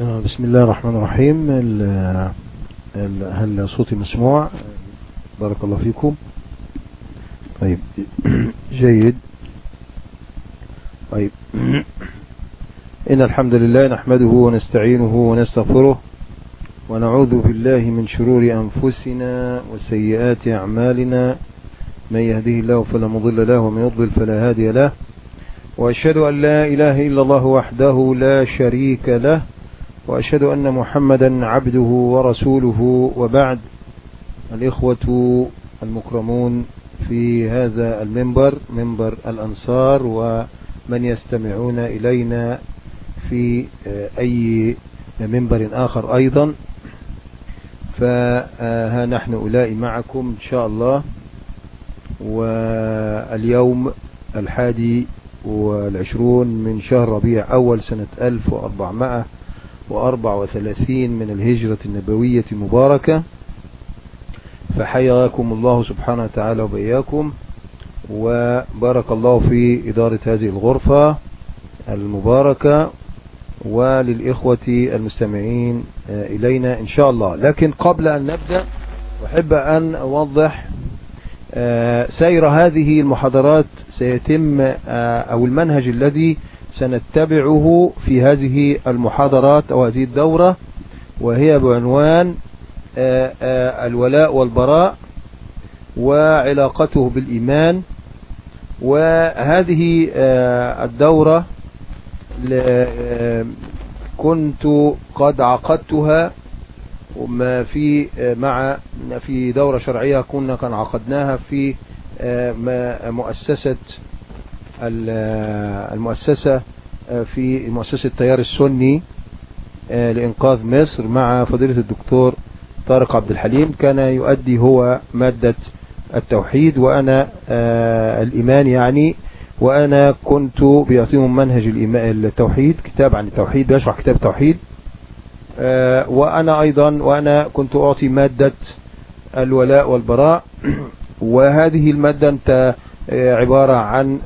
بسم الله الرحمن الرحيم. ال- ال- هل صوتي مسموع؟ بارك الله فيكم. طيب جيد. طيب إن الحمد لله نحمده ونستعينه ونستغفره ونعوذ بالله من شرور أنفسنا وسيئات أعمالنا. من يهده الله فلا مضل له ومن يضلل فلا هادي له. وأشهد أن لا إله إلا الله وحده لا شريك له. وأشهد أن محمدا عبده ورسوله وبعد. الإخوة المكرمون في هذا المنبر منبر الأنصار ومن يستمعون إلينا في أي منبر آخر أيضا. فها نحن أولئي معكم إن شاء الله. واليوم الحادي والعشرون من شهر ربيع أول سنة 1434 من الهجرة النبوية المباركة فحياكم الله سبحانه وتعالى وبياكم وبارك الله في إدارة هذه الغرفة المباركة. وللإخوة المستمعين إلينا إن شاء الله. لكن قبل أن نبدأ أحب أن أوضح سير هذه المحاضرات سيتم أو المنهج الذي سنتبعه في هذه المحاضرات أو هذه الدورة وهي بعنوان الولاء والبراء وعلاقته بالإيمان. وهذه الدورة كنت قد عقدتها وما في مع في دورة شرعية كنا كان عقدناها في مؤسسة المؤسسة في مؤسسة التيار السني لإنقاذ مصر مع فضيلة الدكتور طارق عبد الحليم. كان يؤدي هو مادة التوحيد وأنا الإيمان يعني وأنا كنت بيعطيهم منهج التوحيد كتاب عن التوحيد بيشرح كتاب التوحيد وأنا أيضا وأنا كنت أعطي مادة الولاء والبراء. وهذه المادة انت عبارة عن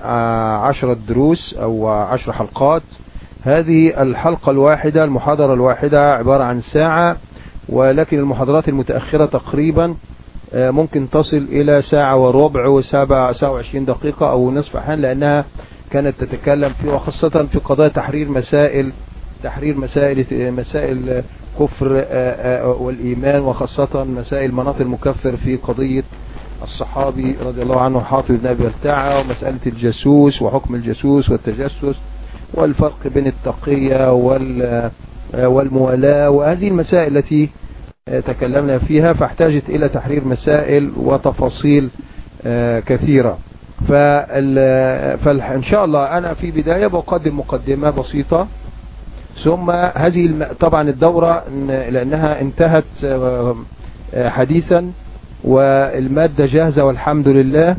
عشرة دروس أو عشر حلقات. هذه الحلقة الواحدة المحاضرة الواحدة عبارة عن ساعة ولكن المحاضرات المتأخرة تقريبا ممكن تصل إلى ساعة وربع وسبع ساعة وعشرين دقيقة أو نصف أحيان لأنها كانت تتكلم في وخاصة في قضايا تحرير مسائل تحرير مسائل مسائل كفر والإيمان وخاصة مسائل مناط المكفر في قضية الصحابي رضي الله عنه حاطب بن أبي التاعة ومسألة الجاسوس وحكم الجاسوس والتجسس والفرق بين التقية والموالاة وهذه المسائل التي تكلمنا فيها فاحتاجت إلى تحرير مسائل وتفاصيل كثيرة. فإن شاء الله أنا في بداية بقدم مقدمة بسيطة. ثم هذه طبعا الدورة لأنها انتهت حديثا. والمادة جاهزة والحمد لله.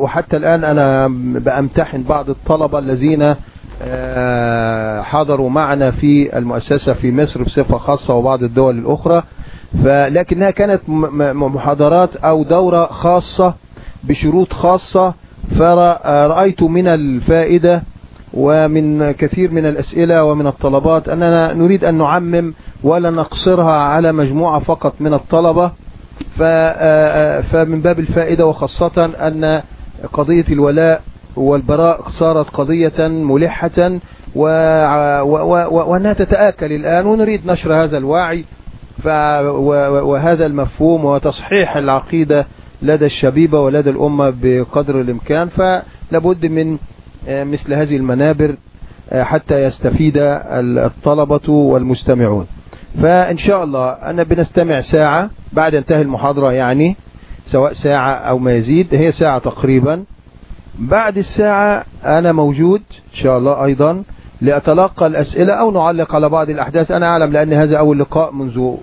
وحتى الآن أنا بأمتحن بعض الطلبة الذين حضروا معنا في المؤسسة في مصر بصفة خاصة وبعض الدول الأخرى. فلكنها كانت محاضرات أو دورة خاصة بشروط خاصة. فرأيت من الفائدة ومن كثير من الأسئلة ومن الطلبات أننا نريد أن نعمم ولا نقصرها على مجموعة فقط من الطلبة. فمن باب الفائدة وخاصة أن قضية الولاء والبراء صارت قضية ملحة وأنها تتآكل الآن ونريد نشر هذا الوعي. وهذا المفهوم وتصحيح العقيدة لدى الشبيبة ولدى الأمة بقدر الإمكان. فلابد من مثل هذه المنابر حتى يستفيد الطلبة والمستمعون. فإن شاء الله أنا بنستمع ساعة بعد انتهى المحاضرة يعني سواء ساعة أو ما يزيد هي ساعة تقريبا. بعد الساعة أنا موجود إن شاء الله أيضا لأتلقى الأسئلة أو نعلق على بعض الأحداث. أنا أعلم لأن هذا أول لقاء منذ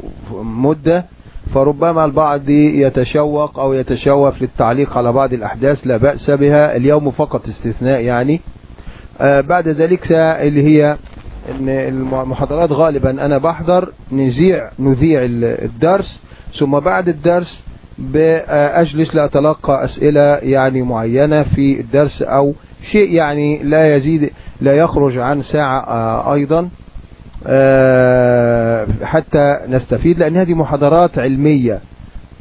مدة فربما البعض يتشوق أو يتشوف للتعليق على بعض الأحداث لا بأس بها. اليوم فقط استثناء يعني. بعد ذلك اللي هي إن المحاضرات غالبا أنا بحضر نذيع نذيع الدرس ثم بعد الدرس بأجلس لأتلقى أسئلة يعني معينة في الدرس أو شيء يعني لا يزيد لا يخرج عن ساعة أيضا آه، حتى نستفيد لأن هذه محاضرات علمية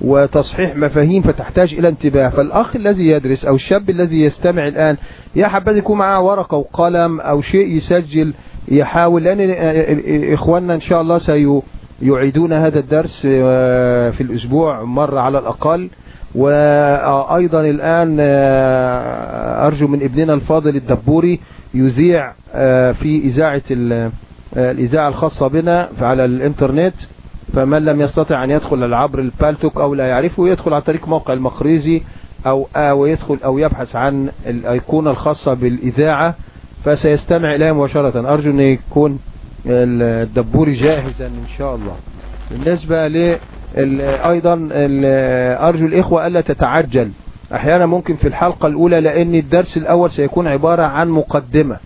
وتصحيح مفاهيم فتحتاج إلى انتباه. فالأخ الذي يدرس أو الشاب الذي يستمع الآن يا حبذا يكون معاه ورقة وقلم أو شيء يسجل يحاول لأن إخواننا إن شاء الله سيعيدون هذا الدرس آه، في الأسبوع مرة على الأقل. وأيضا الآن آه، أرجو من ابننا الفاضل الدبوري يذيع آه، في إذاعة الإذاعة الخاصة بنا على الإنترنت. فمن لم يستطع أن يدخل عبر البالتوك أو لا يعرفه يدخل عن طريق موقع المقريزي أو أو يدخل أو يبحث عن الأيقونة الخاصة بالإذاعة. فسيستمع إليها مباشرة. أرجو أن يكون الدبوري جاهزا إن شاء الله. بالنسبة ل أيضا أرجو الإخوة ألا تتعجل. أحيانا ممكن في الحلقة الأولى لأن الدرس الأول سيكون عبارة عن مقدمة.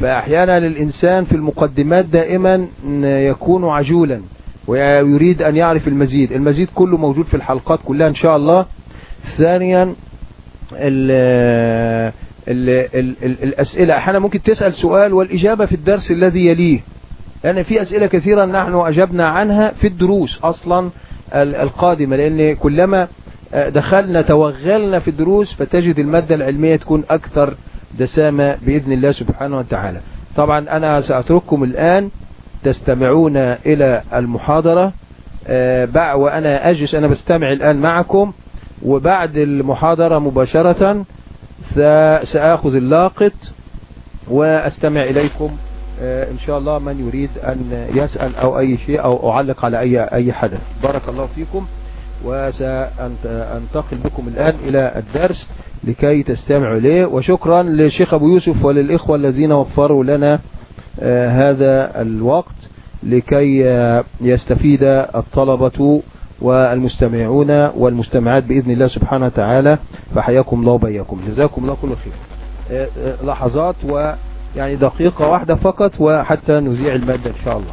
فأحيانا الإنسان في المقدمات دائما يكون عجولا ويريد أن يعرف المزيد. المزيد كله موجود في الحلقات كلها إن شاء الله. ثانيا ال ال ال ال الأسئلة. أحيانا ممكن تسأل سؤال والإجابة في الدرس الذي يليه. لأن في أسئلة كثيرة نحن أجبنا عنها في الدروس أصلا القادمة. لأن كلما دخلنا توغلنا في الدروس فتجد المادة العلمية تكون أكثر دسامة بإذن الله سبحانه وتعالى. طبعا أنا سأترككم الآن. تستمعون إلى المحاضرة. آه، وأنا أجلس. أنا بستمع الآن معكم. وبعد المحاضرة مباشرة سأخذ اللاقط وأستمع إليكم. آه، إن شاء الله من يريد أن يسأل أو أي شيء أو أعلق على أي أي حدث. بارك الله فيكم. وسأنتقل بكم الآن إلى الدرس لكي تستمعوا إليه. وشكرا للشيخ أبو يوسف وللإخوة الذين وفروا لنا آه، هذا الوقت لكي آه، يستفيد الطلبة والمستمعون والمستمعات بإذن الله سبحانه وتعالى فحياكم الله وبياكم. جزاكم الله كل خير. آه، لحظات ويعني دقيقة واحدة فقط وحتى نذيع المادة إن شاء الله.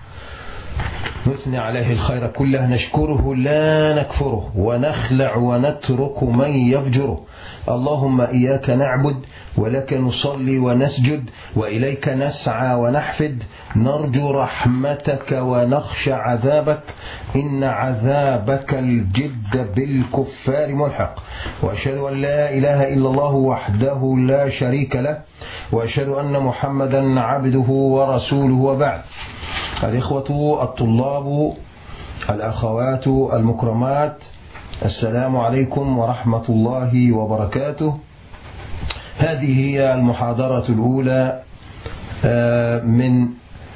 نثني عليه الخير كله نشكره لا نكفره ونخلع ونترك من يفجره. اللهم إياك نعبد ولك نصلي ونسجد وإليك نسعى ونحفد. نرجو رحمتك ونخشى عذابك. إن عذابك الجد بالكفار ملحق. وأشهد أن لا إله إلا الله وحده لا شريك له. وأشهد أن محمدا عبده ورسوله وبعد. الإخوة الطلاب الأخوات المكرمات السلام عليكم ورحمة الله وبركاته. هذه هي المحاضرة الأولى آه، من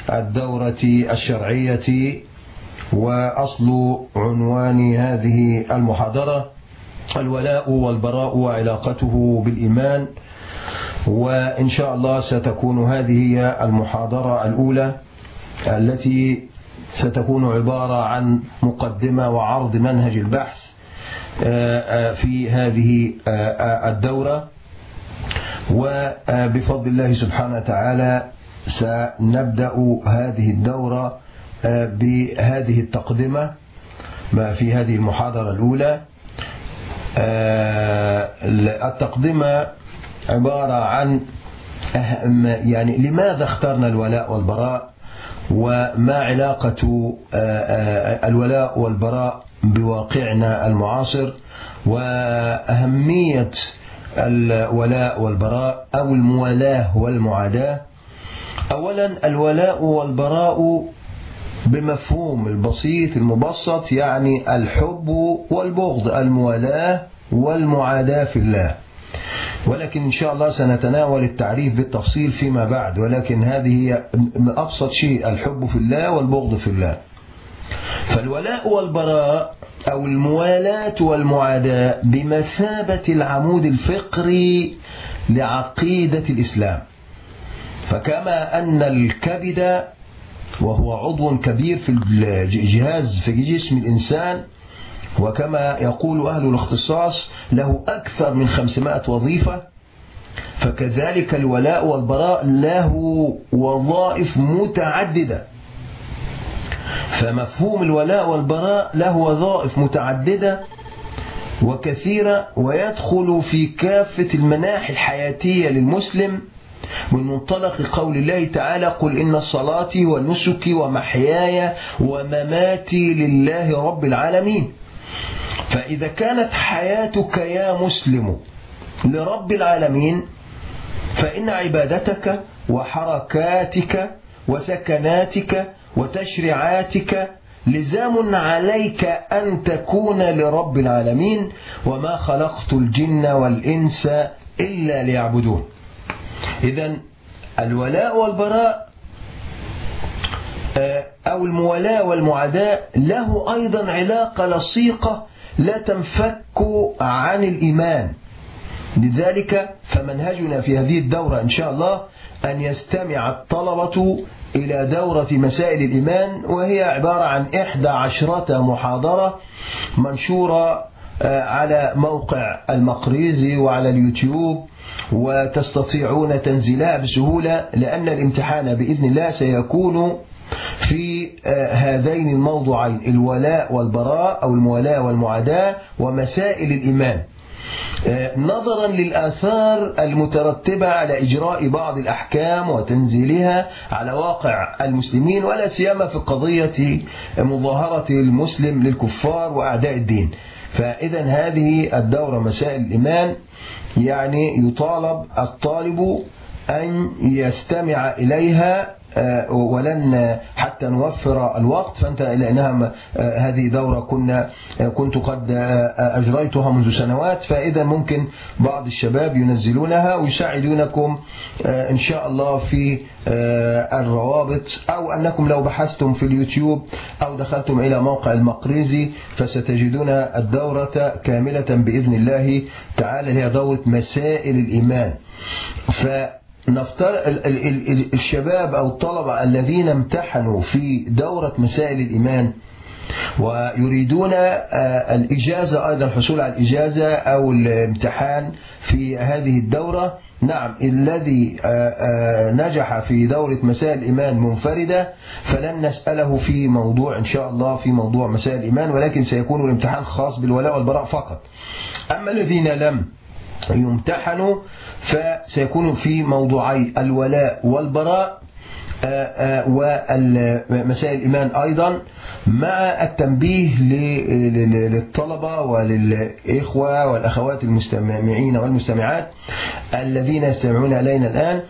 الدورة الشرعية وأصل عنوان هذه المحاضرة الولاء والبراء وعلاقته بالإيمان. وإن شاء الله ستكون هذه هي المحاضرة الأولى. التي ستكون عبارة عن مقدمة وعرض منهج البحث آه، آه، في هذه آه، الدورة. وبفضل الله سبحانه وتعالى سنبدأ هذه الدورة بهذه التقدمة ما في هذه المحاضرة الأولى. التقدمة عبارة عن يعني لماذا اخترنا الولاء والبراء؟ وما علاقة الولاء والبراء بواقعنا المعاصر وأهمية الولاء والبراء أو الموالاه والمعاداة. أولا الولاء والبراء بمفهوم البسيط المبسط يعني الحب والبغض الموالاة والمعاداة في الله. ولكن إن شاء الله سنتناول التعريف بالتفصيل فيما بعد ولكن هذه هي أبسط شيء الحب في الله والبغض في الله. فالولاء والبراء أو الموالاة والمعاداة بمثابة العمود الفقري لعقيدة الإسلام. فكما أن الكبد وهو عضو كبير في الجهاز في جسم الإنسان وكما يقول أهل الاختصاص له أكثر من 500 وظيفة فكذلك الولاء والبراء له وظائف متعددة. فمفهوم الولاء والبراء له وظائف متعددة وكثيرة ويدخل في كافة المناحي الحياتية للمسلم. من منطلق قول الله تعالى قل إن صلاتي ونسكي ومحياي ومماتي لله رب العالمين فإذا كانت حياتك يا مسلم لرب العالمين فإن عبادتك وحركاتك وسكناتك وتشريعاتك لزام عليك أن تكون لرب العالمين وما خلقت الجن والإنس إلا ليعبدون. إذا الولاء والبراء أو الموالاة والمعاداة له أيضا علاقة لصيقة لا تنفك عن الإيمان. لذلك فمنهجنا في هذه الدورة إن شاء الله أن يستمع الطلبة إلى دورة مسائل الإيمان وهي عبارة عن إحدى عشرة محاضرة منشورة آه، على موقع المقريزي وعلى اليوتيوب وتستطيعون تنزيلها بسهولة لأن الامتحان بإذن الله سيكون في آه، هذين الموضوعين الولاء والبراء أو المولاة والمعاداة ومسائل الإيمان. آه، نظرا للآثار المترتبة على إجراء بعض الأحكام وتنزيلها على واقع المسلمين ولا سيما في قضية مظاهرة المسلم للكفار وأعداء الدين. فإذا هذه الدورة مسائل الإيمان يعني يطالب الطالب أن يستمع إليها ولن حتى نوفر الوقت فأنت لأنها آه، هذه دورة كنا آه، كنت قد أجريتها منذ سنوات فإذا ممكن بعض الشباب ينزلونها ويساعدونكم إن شاء الله في الروابط أو أنكم لو بحثتم في اليوتيوب أو دخلتم إلى موقع المقريزي فستجدون الدورة كاملة بإذن الله تعالى هي دورة مسائل الإيمان. ف نفترض الشباب أو الطلبة الذين امتحنوا في دورة مسائل الإيمان ويريدون آه، الإجازة أيضا الحصول على الإجازة أو الامتحان في هذه الدورة. نعم الذي آه، آه، نجح في دورة مسائل الإيمان منفردة فلن نسأله في موضوع إن شاء الله في موضوع مسائل الإيمان ولكن سيكون الامتحان خاص بالولاء والبراء فقط. أما الذين لم يمتحنوا فسيكون في موضوعي الولاء والبراء آه، آه، ومسائل الإيمان أيضا مع التنبيه للطلبة وللإخوة والأخوات المستمعين والمستمعات الذين يستمعون إلينا الآن.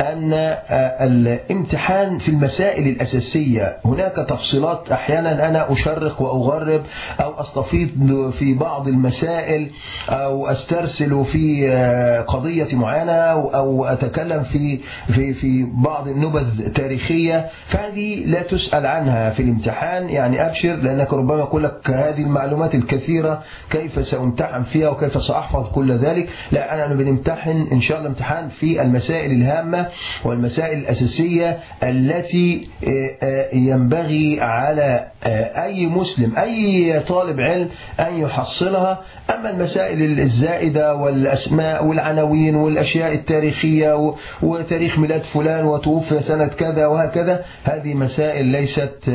أن آه، الامتحان في المسائل الأساسية هناك تفصيلات أحيانا أنا أشرق وأغرب أو أستفيض في بعض المسائل أو أسترسل في آه، قضية معينة أو أتكلم في في في بعض النبذ التاريخية فهذه لا تسأل عنها في الامتحان. يعني أبشر لأنك ربما يقول لك هذه المعلومات الكثيرة كيف سأمتحن فيها وكيف سأحفظ كل ذلك. لا أنا بنمتحن إن شاء الله امتحان في المسائل الهامة. والمسائل الأساسية التي آه، آه، ينبغي على آه، أي مسلم أي طالب علم أن يحصلها. أما المسائل الزائدة والأسماء والعناوين والأشياء التاريخية وتاريخ ميلاد فلان وتوفي سنة كذا وهكذا هذه مسائل ليست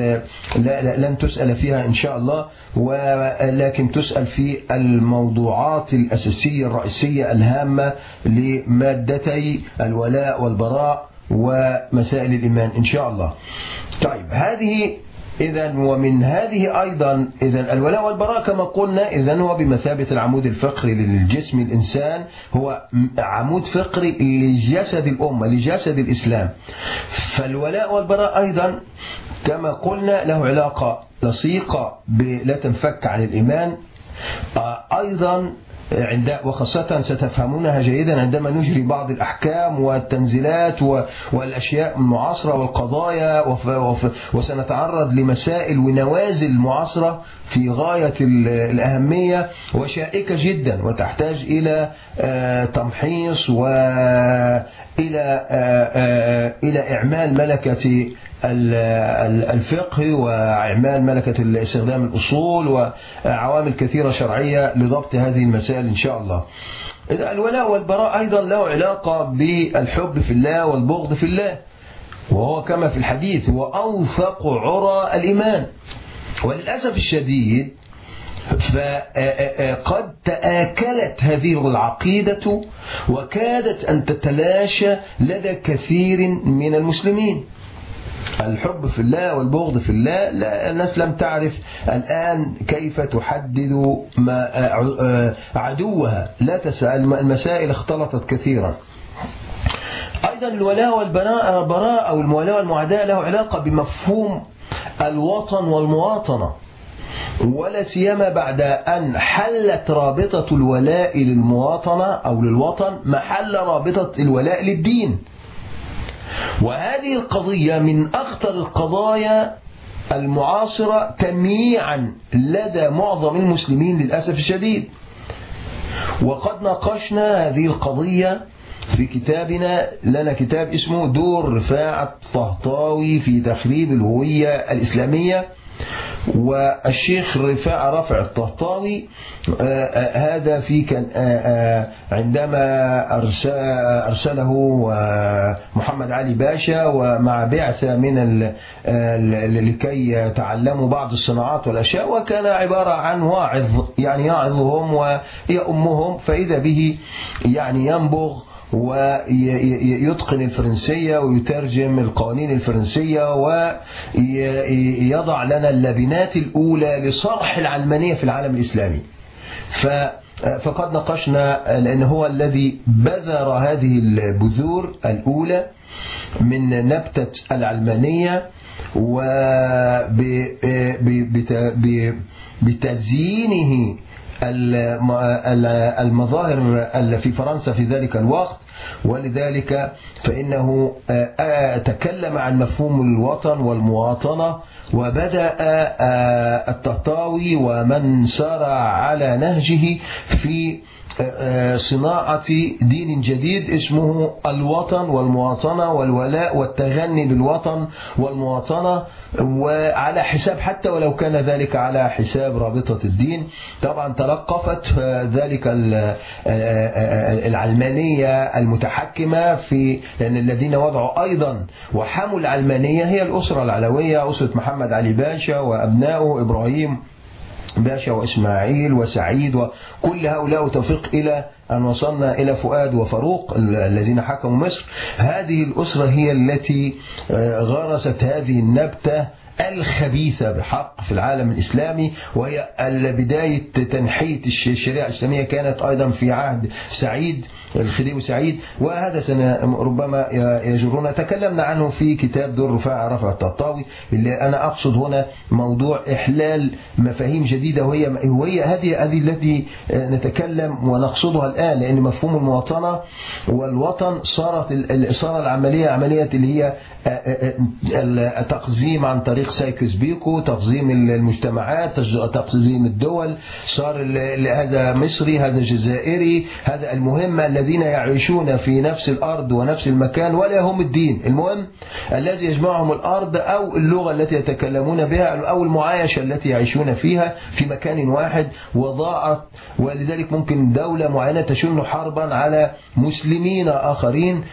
لا لن تسأل فيها إن شاء الله. ولكن تسأل في الموضوعات الأساسية الرئيسية الهامة لمادتي الولاء والبراء ومسائل الإيمان إن شاء الله. طيب هذه إذا ومن هذه أيضا إذا الولاء والبراء كما قلنا إذا هو بمثابة العمود الفقري للجسم الإنسان هو عمود فقري لجسد الأمة لجسد الإسلام. فالولاء والبراء أيضا كما قلنا له علاقة لصيقة لا تنفك عن الإيمان أيضا عند وخاصة ستفهمونها جيدا عندما نجري بعض الأحكام والتنزيلات والأشياء المعاصرة والقضايا وسنتعرض لمسائل ونوازل معاصرة في غاية الأهمية وشائكة جدا وتحتاج إلى آه، تمحيص وإلى آه، آه، إلى إعمال ملكة الفقه وإعمال ملكة استخدام الأصول وعوامل كثيرة شرعية لضبط هذه المسائل إن شاء الله. الولاء والبراء أيضا له علاقة بالحب في الله والبغض في الله وهو كما في الحديث هو أوثق عرى الإيمان. وللأسف الشديد فقد تآكلت هذه العقيدة وكادت أن تتلاشى لدى كثير من المسلمين. الحب في الله والبغض في الله لا الناس لم تعرف الآن كيف تحدد ما عدوها. لا تسأل المسائل اختلطت كثيرا. أيضا الولاء والبراء براء أو المولاة والمعاداة له علاقة بمفهوم الوطن والمواطنة. ولا سيما بعد أن حلت رابطة الولاء للمواطنة أو للوطن محل رابطة الولاء للدين. وهذه القضية من أخطر القضايا المعاصرة تمييعا لدى معظم المسلمين للأسف الشديد. وقد ناقشنا هذه القضية في كتابنا لنا كتاب اسمه دور رفاعة طهطاوي في تخريب الهوية الإسلامية. والشيخ رفاع رفع الطهطاوي آه، آه، هذا في كان آه، عندما أرسله محمد علي باشا ومع بعثة من لكي يتعلموا بعض الصناعات والأشياء وكان عبارة عن واعظ يعني يعظهم ويأمهم فإذا به يعني ينبغ ويتقن الفرنسية ويترجم القوانين الفرنسية ويضع لنا اللبنات الأولى لصرح العلمانية في العالم الإسلامي. فقد ناقشنا لأن هو الذي بذر هذه البذور الأولى من نبتة العلمانية وبتزيينه المظاهر في فرنسا في ذلك الوقت. ولذلك فإنه آه، آه، تكلم عن مفهوم الوطن والمواطنة وبدأ آه، التطاوي ومن سار على نهجه في صناعة دين جديد اسمه الوطن والمواطنة والولاء والتغني بالوطن والمواطنة وعلى حساب حتى ولو كان ذلك على حساب رابطة الدين. طبعا تلقفت ذلك العلمانية المتحكمة في لأن الذين وضعوا أيضا وحموا العلمانية هي الأسرة العلوية أسرة محمد علي باشا وأبنائه إبراهيم باشا وإسماعيل وسعيد وكل هؤلاء توفيق إلى أن وصلنا إلى فؤاد وفاروق الذين حكموا مصر. هذه الأسرة هي التي آه، غرست هذه النبتة الخبيثة بحق في العالم الإسلامي وهي بداية تنحية الشريعة الإسلامية كانت أيضا في عهد سعيد. الخديوي سعيد وهذا ربما يجرنا تكلمنا عنه في كتاب دور رفاع رفع التطاوي اللي أنا أقصد هنا موضوع إحلال مفاهيم جديدة وهي وهي هذه هذه التي نتكلم ونقصدها الآن لأن مفهوم المواطنة والوطن صارت صار العملية عملية اللي هي التقزيم عن طريق سايكس بيكو تقزيم المجتمعات تقزيم الدول. صار هذا مصري هذا جزائري هذا المهم الذين يعيشون في نفس الأرض ونفس المكان ولا هم الدين. المهم الذي يجمعهم الأرض أو اللغة التي يتكلمون بها أو المعايشة التي يعيشون فيها في مكان واحد وضاعت. ولذلك ممكن دولة معينة تشن حربا على مسلمين آخرين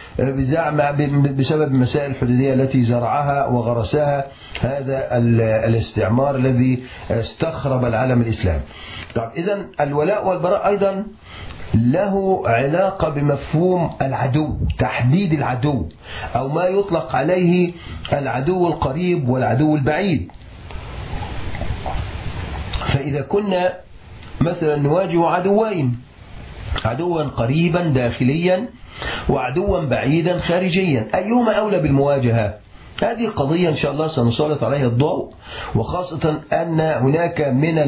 بسبب مسائل الحدودية التي زرعها وغرسها. هذا الاستعمار الذي استخرب العالم الإسلامي. طيب إذا الولاء والبراء أيضا له علاقة بمفهوم العدو تحديد العدو أو ما يطلق عليه العدو القريب والعدو البعيد. فإذا كنا مثلا نواجه عدوين عدوا قريبا داخليا وعدوا بعيدا خارجيا أيهما أولى بالمواجهة؟ هذه قضية إن شاء الله سنسلط عليها الضوء وخاصة أن هناك من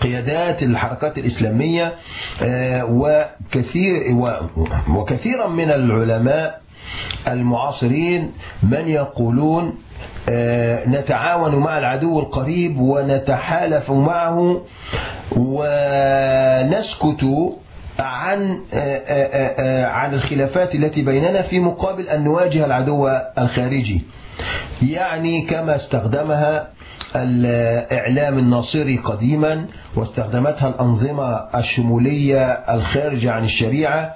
قيادات الحركات الإسلامية آه، وكثير وكثيرا من العلماء المعاصرين من يقولون آه، نتعاون مع العدو القريب ونتحالف معه ونسكت عن عن الخلافات التي بيننا في مقابل أن نواجه العدو الخارجي. يعني كما استخدمها الإعلام الناصري قديما واستخدمتها الأنظمة الشمولية الخارجة عن الشريعة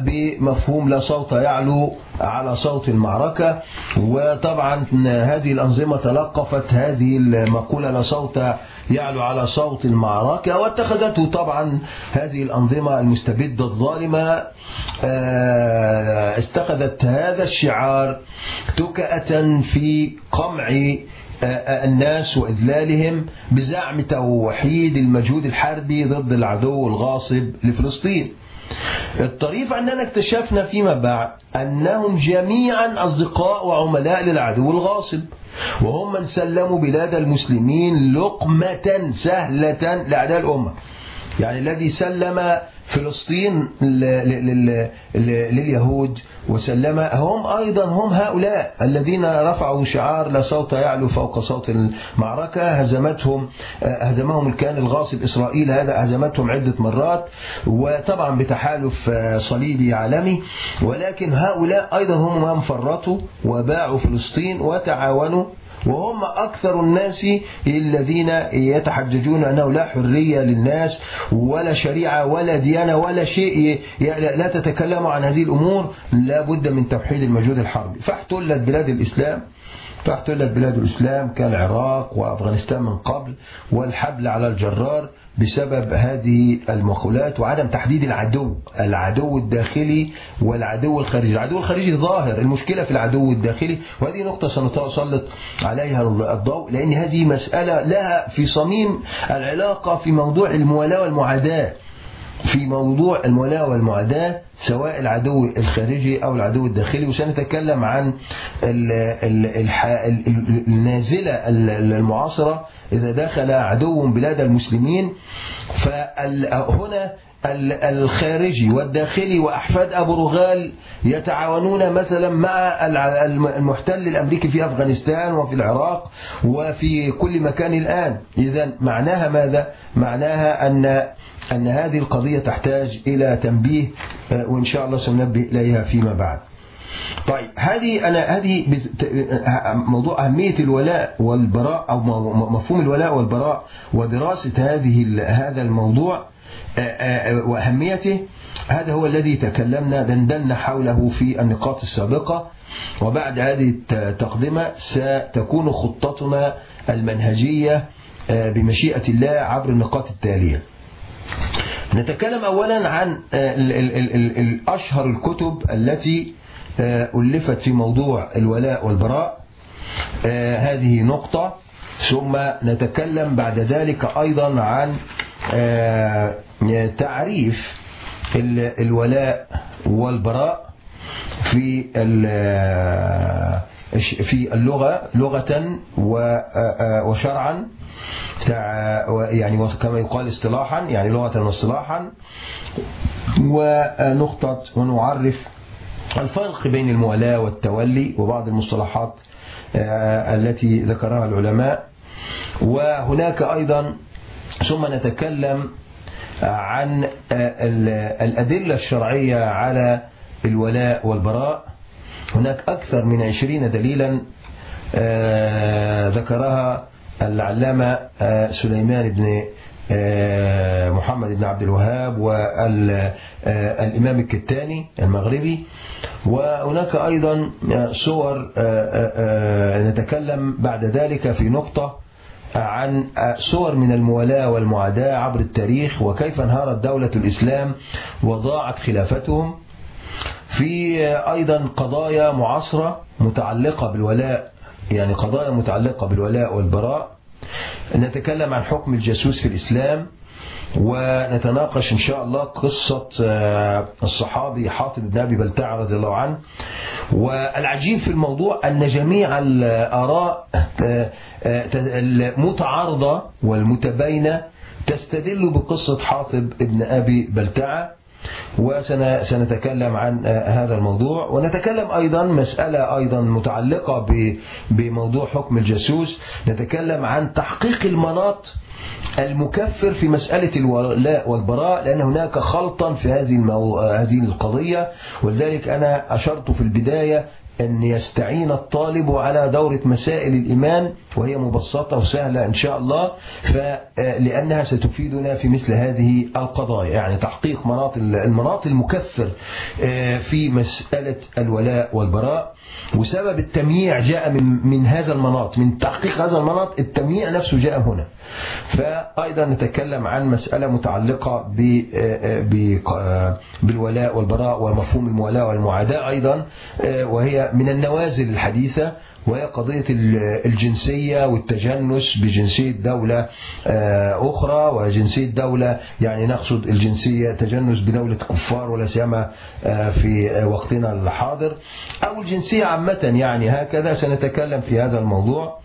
بمفهوم لا صوت يعلو على صوت المعركة. وطبعا هذه الأنظمة تلقفت هذه المقولة لا صوت يعلو على صوت المعركة واتخذته طبعا هذه الأنظمة المستبدة الظالمة. آه، استخذت هذا الشعار تكأة في قمع آه، الناس وإذلالهم بزعم توحيد المجهود الحربي ضد العدو الغاصب لفلسطين. الطريف أننا اكتشفنا فيما بعد أنهم جميعا أصدقاء وعملاء للعدو الغاصب وهم من سلموا بلاد المسلمين لقمة سهلة لأعداء الأمة. يعني الذي سلم فلسطين لليهود وسلم هم أيضا هم هؤلاء الذين رفعوا شعار لا صوت يعلو فوق صوت المعركة هزمتهم هزمهم الكيان الغاصب إسرائيل هذا هزمتهم عدة مرات وطبعا بتحالف صليبي عالمي ولكن هؤلاء أيضا هم من فرطوا وباعوا فلسطين وتعاونوا وهم أكثر الناس الذين يتحججون أنه لا حرية للناس ولا شريعة ولا ديانة ولا شيء لا تتكلم عن هذه الأمور. لا بد من توحيد المجهود الحربي. فاحتلت بلاد الإسلام. فاحتلت بلاد الإسلام كالعراق وأفغانستان من قبل والحبل على الجرار. بسبب هذه المقولات وعدم تحديد العدو العدو الداخلي والعدو الخارجي. العدو الخارجي ظاهر المشكلة في العدو الداخلي وهذه نقطة سنسلط عليها الضوء لأن هذه مسألة لها في صميم العلاقة في موضوع الموالاة والمعاداة. في موضوع المولاة والمعاداة سواء العدو الخارجي أو العدو الداخلي وسنتكلم عن النازلة المعاصرة إذا دخل عدو بلاد المسلمين فهنا الخارجي والداخلي وأحفاد أبو رغال يتعاونون مثلا مع المحتل الأمريكي في أفغانستان وفي العراق وفي كل مكان الآن إذا معناها ماذا؟ معناها أن أن هذه القضية تحتاج إلى تنبيه آه، وإن شاء الله سننبه إليها فيما بعد. طيب هذه أنا هذه موضوع أهمية الولاء والبراء أو مفهوم الولاء والبراء ودراسة هذه هذا الموضوع آه، آه، وأهميته. هذا هو الذي تكلمنا دندلنا حوله في النقاط السابقة. وبعد هذه التقدمة ستكون خطتنا المنهجية بمشيئة الله عبر النقاط التالية. نتكلم أولا عن آه، أشهر الكتب التي آه، ألفت في موضوع الولاء والبراء. آه، هذه نقطة. ثم نتكلم بعد ذلك أيضا عن تعريف الولاء والبراء في في اللغة لغة وشرعا. يعني كما يقال اصطلاحا يعني لغة واصطلاحا. ونقطة ونعرف الفرق بين الموالاة والتولي وبعض المصطلحات آه، التي ذكرها العلماء. وهناك أيضا ثم نتكلم عن آه، الأدلة الشرعية على الولاء والبراء. هناك أكثر من عشرين دليلا آه، ذكرها العلامة آه، سليمان بن آه، محمد بن عبد الوهاب والإمام الكتاني المغربي. وهناك أيضا صور نتكلم بعد ذلك في نقطة عن صور من الموالاة والمعاداة عبر التاريخ وكيف انهارت دولة الإسلام وضاعت خلافتهم. في أيضا قضايا معاصرة متعلقة بالولاء يعني قضايا متعلقة بالولاء والبراء. نتكلم عن حكم الجاسوس في الإسلام ونتناقش إن شاء الله قصة آه، الصحابي حاطب بن أبي بلتع رضي الله عنه. والعجيب في الموضوع أن جميع الآراء آه، آه، المتعارضة والمتباينة تستدل بقصة حاطب بن أبي بلتعة. وسنتكلم عن هذا الموضوع. ونتكلم أيضا مسألة أيضا متعلقة بموضوع حكم الجاسوس. نتكلم عن تحقيق المناط المكفر في مسألة الولاء والبراء لأن هناك خلطا في هذه المو... هذه القضية. ولذلك أنا أشرت في البداية أن يستعين الطالب على دورة مسائل الإيمان وهي مبسطة وسهلة إن شاء الله لأنها ستفيدنا في مثل هذه القضايا. يعني تحقيق مناط المناط المكثر آه، في مسألة الولاء والبراء. وسبب التمييع جاء من, من هذا المناط من تحقيق هذا المناط التمييع نفسه جاء هنا. فأيضا نتكلم عن مسألة متعلقة بالولاء والبراء ومفهوم المولاة والمعاداة أيضا وهي من النوازل الحديثة وهي قضية الجنسية والتجنس بجنسية دولة آه، أخرى وجنسية دولة يعني نقصد الجنسية تجنس بدولة كفار ولا سيما آه، في وقتنا الحاضر. أو الجنسية عامة يعني هكذا سنتكلم في هذا الموضوع.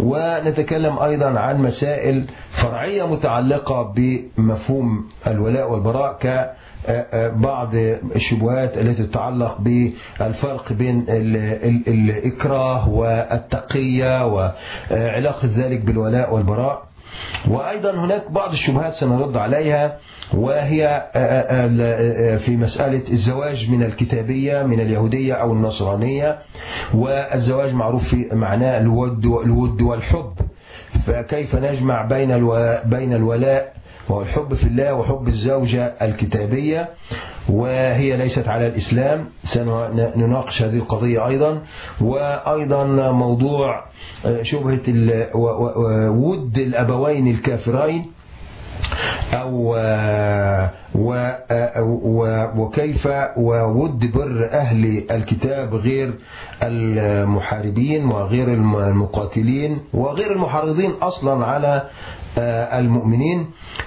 ونتكلم أيضا عن مسائل فرعية متعلقة بمفهوم الولاء والبراء ك بعض الشبهات التي تتعلق بالفرق بين الإكراه والتقية وعلاقة ذلك بالولاء والبراء. وأيضا هناك بعض الشبهات سنرد عليها وهي في مسألة الزواج من الكتابية من اليهودية أو النصرانية. والزواج معروف في معناه الود والحب. فكيف نجمع بين بين الولاء وهو الحب في الله وحب الزوجة الكتابية وهي ليست على الإسلام. سنناقش هذه القضية أيضا. وأيضا موضوع آه، شبهة ود الأبوين الكافرين أو آه، وكيف وود بر أهل الكتاب غير المحاربين وغير المقاتلين وغير المحرضين أصلا على آه، المؤمنين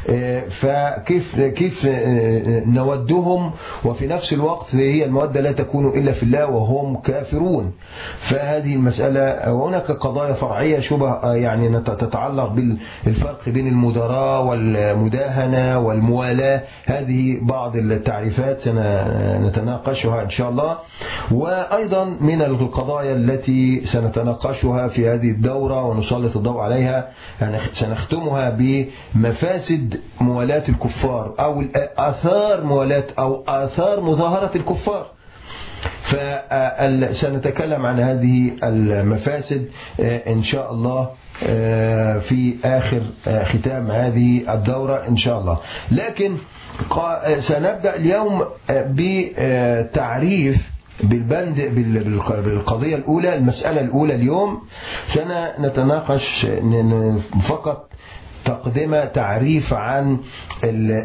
آه، فكيف كيف آه، نودهم؟ وفي نفس الوقت هي المودة لا تكون إلا في الله وهم كافرون. فهذه المسألة وهناك قضايا فرعية شبه يعني تتعلق بالفرق بين المدراء والمداهنة والموالاة. هذه بعض التعريفات سنتناقشها إن شاء الله. وأيضا من القضايا التي سنتناقشها في هذه الدورة ونسلط الضوء عليها يعني سنختمها بمفاسد موالاة الكفار أو آثار موالاة أو آثار مظاهرة الكفار. فسنتكلم عن هذه المفاسد آه، إن شاء الله آه، في آخر آه، ختام هذه الدورة إن شاء الله. لكن سنبدأ اليوم بتعريف بالبند بالقضية الأولى المسألة الأولى اليوم. سنتناقش فقط تقدم تعريف عن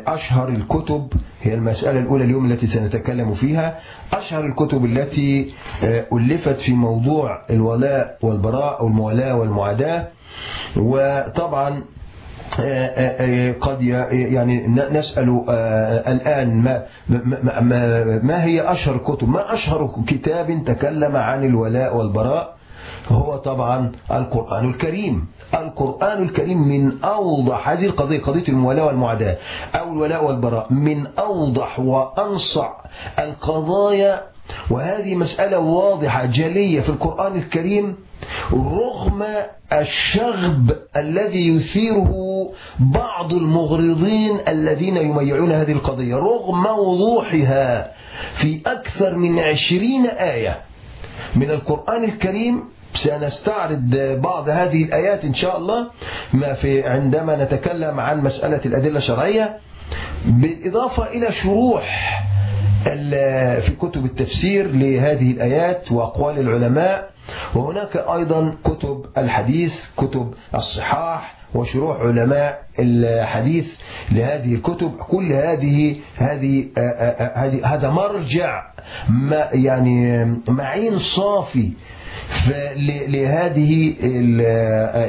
أشهر الكتب. هي المسألة الأولى اليوم التي سنتكلم فيها. أشهر الكتب التي آه، ألفت في موضوع الولاء والبراء أو الموالاة والمعاداة. وطبعا آه، آه، قد يعني نسأل الآن ما, ما, ما هي أشهر كتب؟ ما أشهر كتاب تكلم عن الولاء والبراء؟ هو طبعا القرآن الكريم. القرآن الكريم من أوضح هذه القضية قضية الموالاة والمعاداة أو الولاء والبراء من أوضح وأنصع القضايا وهذه مسألة واضحة جلية في القرآن الكريم رغم الشغب الذي يثيره بعض المغرضين الذين يميعون هذه القضية رغم وضوحها في أكثر من عشرين آية من القرآن الكريم سنستعرض بعض هذه الآيات إن شاء الله. ما في عندما نتكلم عن مسألة الأدلة الشرعية بالإضافة إلى شروح في كتب التفسير لهذه الآيات وأقوال العلماء وهناك أيضا كتب الحديث كتب الصحاح وشروح علماء الحديث لهذه الكتب. كل هذه هذه هذه هذا مرجع يعني معين صافي لهذه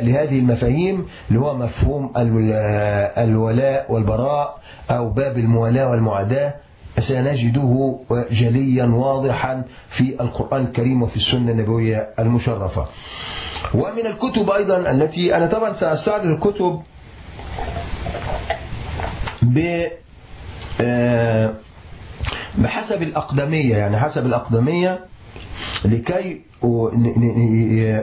لهذه المفاهيم اللي هو مفهوم الولاء والبراء أو باب الموالاة والمعاداة. سنجده جليا واضحا في القرآن الكريم وفي السنة النبوية المشرفة. ومن الكتب أيضا التي أنا طبعا سأستعرض الكتب ب بحسب الأقدمية يعني حسب الأقدمية لكي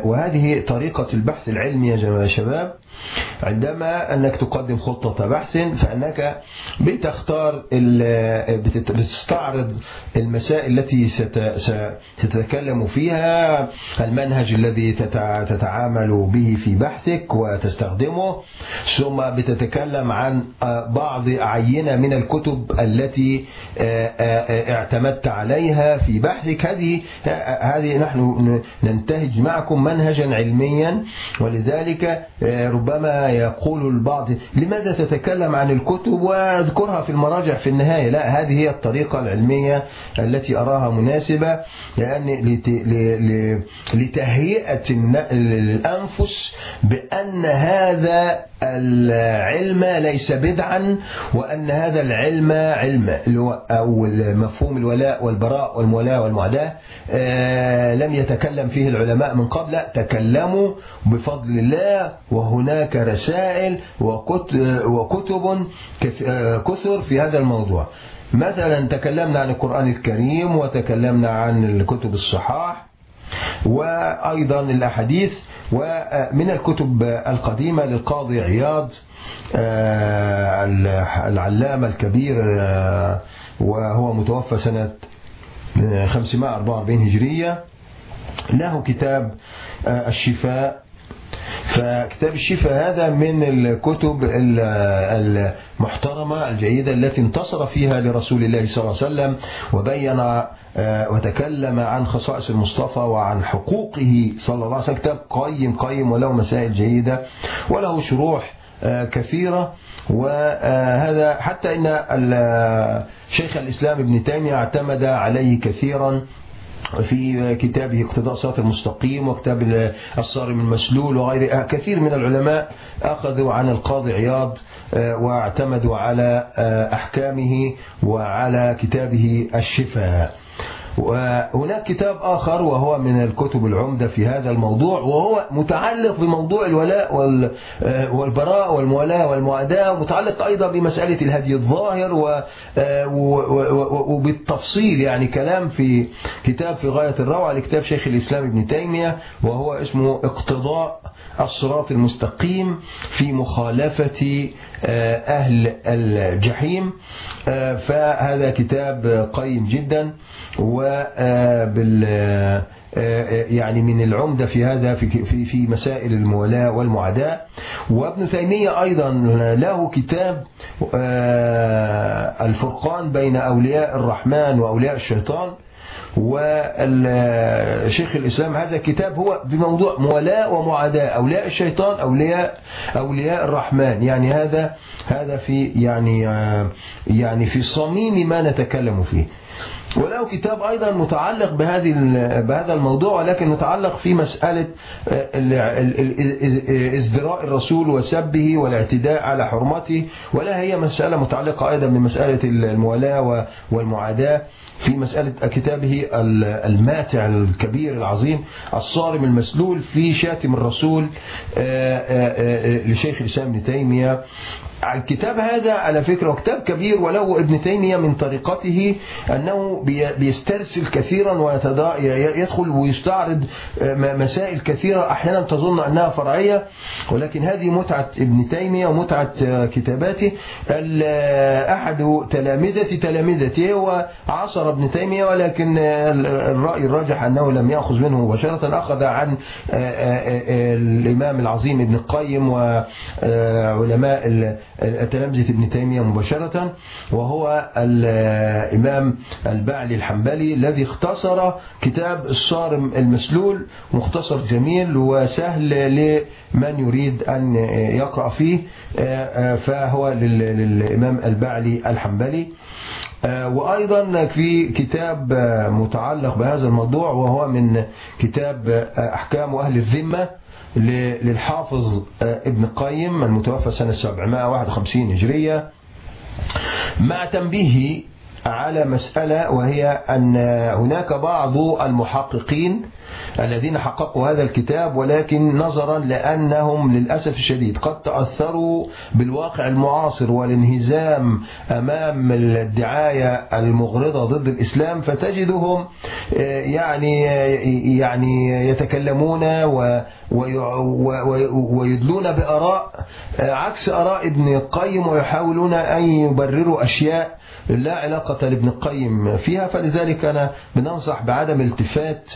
وهذه طريقة البحث العلمي يا شباب عندما أنك تقدم خطة بحث فأنك بتختار بتستعرض المسائل التي ستتكلم فيها المنهج الذي تتعامل به في بحثك وتستخدمه ثم بتتكلم عن بعض عينة من الكتب التي اعتمدت عليها في بحثك. هذه هذه نحن ننتهج معكم منهجا علميا ولذلك ربما يقول البعض لماذا تتكلم عن الكتب؟ واذكرها في المراجع في النهاية. لا هذه هي الطريقة العلمية التي أراها مناسبة لأن لتهيئة الأنفس بأن هذا العلم ليس بدعا وأن هذا العلم علم. أو مفهوم الولاء والبراء والمولاة والمعداة لم يتكلم فيه العلماء من قبل تكلموا بفضل الله وهناك رسائل وكتب كثر في هذا الموضوع. مثلا تكلمنا عن القرآن الكريم وتكلمنا عن الكتب الصحاح وأيضا الأحاديث ومن الكتب القديمة للقاضي عياض العلامة الكبير وهو متوفى سنة 544 هجرية. له كتاب الشفاء. فكتاب الشفاء هذا من الكتب المحترمة الجيدة التي انتصر فيها لرسول الله صلى الله عليه وسلم وبين وتكلم عن خصائص المصطفى وعن حقوقه صلى الله عليه وسلم. كتاب قيم قيم وله مسائل جيدة وله شروح كثيرة. وهذا حتى إن شيخ الإسلام ابن تيمية اعتمد عليه كثيرا. في كتابه اقتضاء الصراط المستقيم وكتاب الصارم المسلول وغيره. كثير من العلماء أخذوا عن القاضي عياض واعتمدوا على أحكامه وعلى كتابه الشفاء. وهناك كتاب آخر وهو من الكتب العمدة في هذا الموضوع وهو متعلق بموضوع الولاء والبراء والموالاة والمعاداة ومتعلق أيضا بمسألة الهدي الظاهر وبالتفصيل يعني كلام في كتاب في غاية الروعة لكتاب شيخ الإسلام ابن تيمية وهو اسمه اقتضاء الصراط المستقيم في مخالفة أهل الجحيم. فهذا كتاب قيم جدا وبال يعني من العمدة في هذا في في في مسائل المولاة والمعاداة. وابن تيمية أيضا له كتاب الفرقان بين أولياء الرحمن وأولياء الشيطان. والشيخ الإسلام هذا الكتاب هو بموضوع موالاة ومعاداة أولياء الشيطان أولياء أولياء الرحمن. يعني هذا هذا في يعني يعني في صميم ما نتكلم فيه. وله كتاب أيضا متعلق بهذه بهذا الموضوع ولكن متعلق في مسألة إزدراء الرسول وسبه والاعتداء على حرمته ولا هي مسألة متعلقة أيضا بمسألة الموالاة والمعاداة. في مسألة كتابه الماتع الكبير العظيم الصارم المسلول في شاتم الرسول لشيخ الإسلام ابن تيمية. الكتاب هذا على فكرة كتاب كبير ولو ابن تيمية من طريقته أنه بيسترسل كثيرا ويدخل ويستعرض مسائل كثيرة أحيانا تظن أنها فرعية. ولكن هذه متعة ابن تيمية ومتعة كتاباته. أحد تلامذة تلامذته هو عصر ابن تيمية ولكن الرأي الراجح أنه لم يأخذ منه مباشرة. أخذ عن الإمام العظيم ابن القيم وعلماء تلامذة ابن تيمية مباشرة وهو الإمام البعلي الحنبلي الذي اختصر كتاب الصارم المسلول مختصر جميل وسهل لمن يريد أن يقرأ فيه فهو للإمام البعلي الحنبلي. وأيضا في كتاب متعلق بهذا الموضوع وهو من كتاب أحكام أهل الذمة للحافظ ابن القيم المتوفى سنة 751 هجرية. مع تنبيه على مسألة وهي أن هناك بعض المحققين الذين حققوا هذا الكتاب ولكن نظرا لأنهم للأسف الشديد قد تأثروا بالواقع المعاصر والانهزام أمام الدعاية المغرضة ضد الإسلام فتجدهم يعني يعني يتكلمون و ويدلون بآراء عكس آراء ابن القيم ويحاولون أن يبرروا أشياء لا علاقة لابن القيم فيها فلذلك أنا بننصح بعدم الالتفات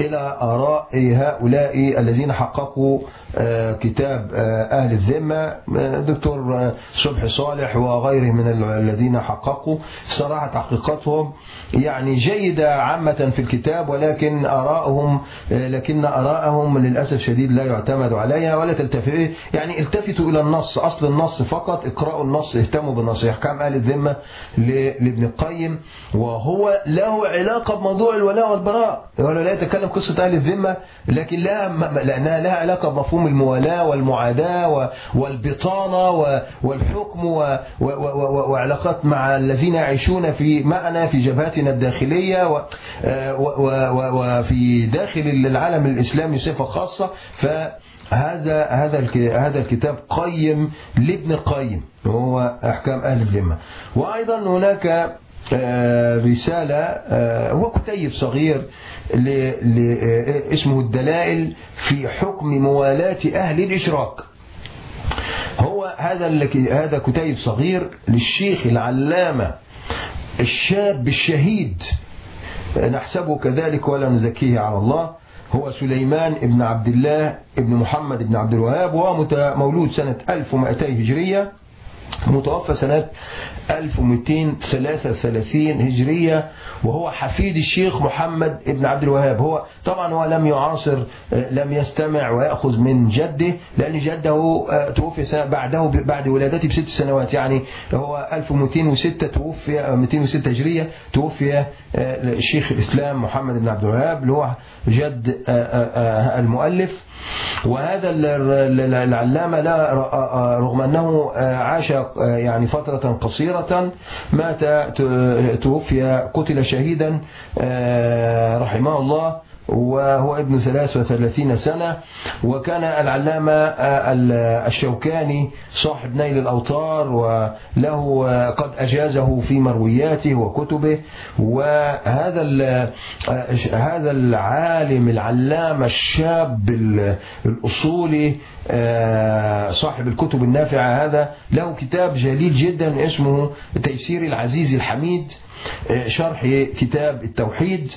إلى آراء هؤلاء الذين حققوا كتاب أهل الذمة دكتور صبحي صالح وغيره من الذين حققوا. صراحة تحقيقاتهم يعني جيدة عامة في الكتاب ولكن آراءهم لكن آراءهم للأسف الشديد لا يعتمد عليها ولا تلتفت يعني التفتوا إلى النص أصل النص فقط اقرأوا النص اهتموا بالنص احكام أهل الذمة لابن القيم وهو له علاقة بموضوع الولاء والبراء. ولا لا يتكلم قصة أهل الذمة لكن لها لأنها لها علاقة بمفهوم الموالاة والمعاداة والبطانة والحكم وعلاقات مع الذين يعيشون في معنا في جبهاتنا الداخلية وفي داخل العالم الإسلامي صفة خاصة. فهذا هذا هذا الكتاب قيم لابن القيم وهو أحكام أهل الذمة. وأيضا هناك رسالة هو كتيب صغير اسمه الدلائل في حكم موالاة أهل الإشراك. هو هذا هذا كتيب صغير للشيخ العلامة الشاب الشهيد. نحسبه كذلك ولا نزكيه على الله. هو سليمان ابن عبد الله ابن محمد ابن عبد الوهاب وهو مولود سنة 1200 هجرية. متوفى سنة 1233 هجرية وهو حفيد الشيخ محمد ابن عبد الوهاب. هو طبعا هو لم يعاصر لم يستمع ويأخذ من جده لأن جده توفي سنة بعده بعد ولادته بست سنوات. يعني هو 1206 توفي 206 هجرية توفي الشيخ الإسلام محمد بن عبد الوهاب اللي هو جد المؤلف. وهذا العلامة لا رغم أنه عاش يعني فترة قصيرة مات توفي قتل شهيدا رحمه الله. وهو ابن 33 سنة وكان العلامة الشوكاني صاحب نيل الأوطار وله قد أجازه في مروياته وكتبه. وهذا هذا العالم العلامة الشاب الأصولي صاحب الكتب النافعة هذا له كتاب جليل جدا اسمه تيسير العزيز الحميد. شرح كتاب التوحيد.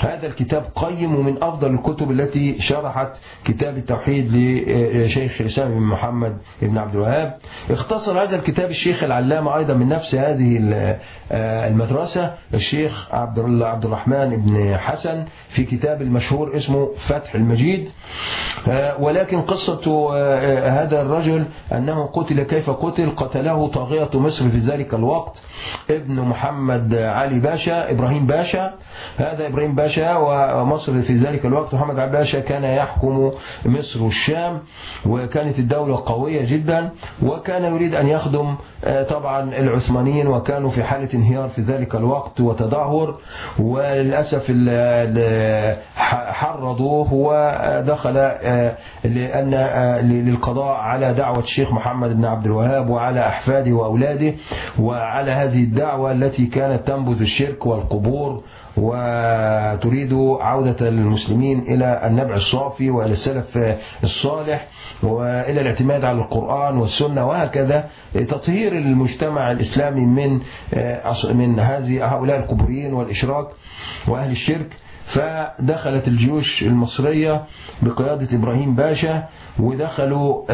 هذا الكتاب قيم ومن أفضل الكتب التي شرحت كتاب التوحيد لشيخ الإسلام بن محمد بن عبد الوهاب. اختصر هذا الكتاب الشيخ العلامة أيضا من نفس هذه المدرسة الشيخ عبد عبد الرحمن بن حسن في كتاب المشهور اسمه فتح المجيد. ولكن قصة هذا الرجل أنه قتل كيف قتل؟ قتله طاغية مصر في ذلك الوقت. ابن محمد علي باشا إبراهيم باشا. هذا إبراهيم باشا ومصر في ذلك الوقت. محمد علي باشا كان يحكم مصر والشام وكانت الدولة قوية جدا وكان يريد أن يخدم طبعا العثمانيين وكانوا في حالة انهيار في ذلك الوقت وتدهور وللأسف حرضوه ودخل لأن للقضاء على دعوة الشيخ محمد بن عبد الوهاب وعلى أحفاده وأولاده وعلى هذه الدعوة التي كانت تنبذ الشرك والقبور وتريد عودة المسلمين إلى النبع الصافي وإلى السلف الصالح وإلى الاعتماد على القرآن والسنة وهكذا تطهير المجتمع الإسلامي من من هذه هؤلاء الكبريين والإشراك وأهل الشرك. فدخلت الجيوش المصرية بقيادة إبراهيم باشا ودخلوا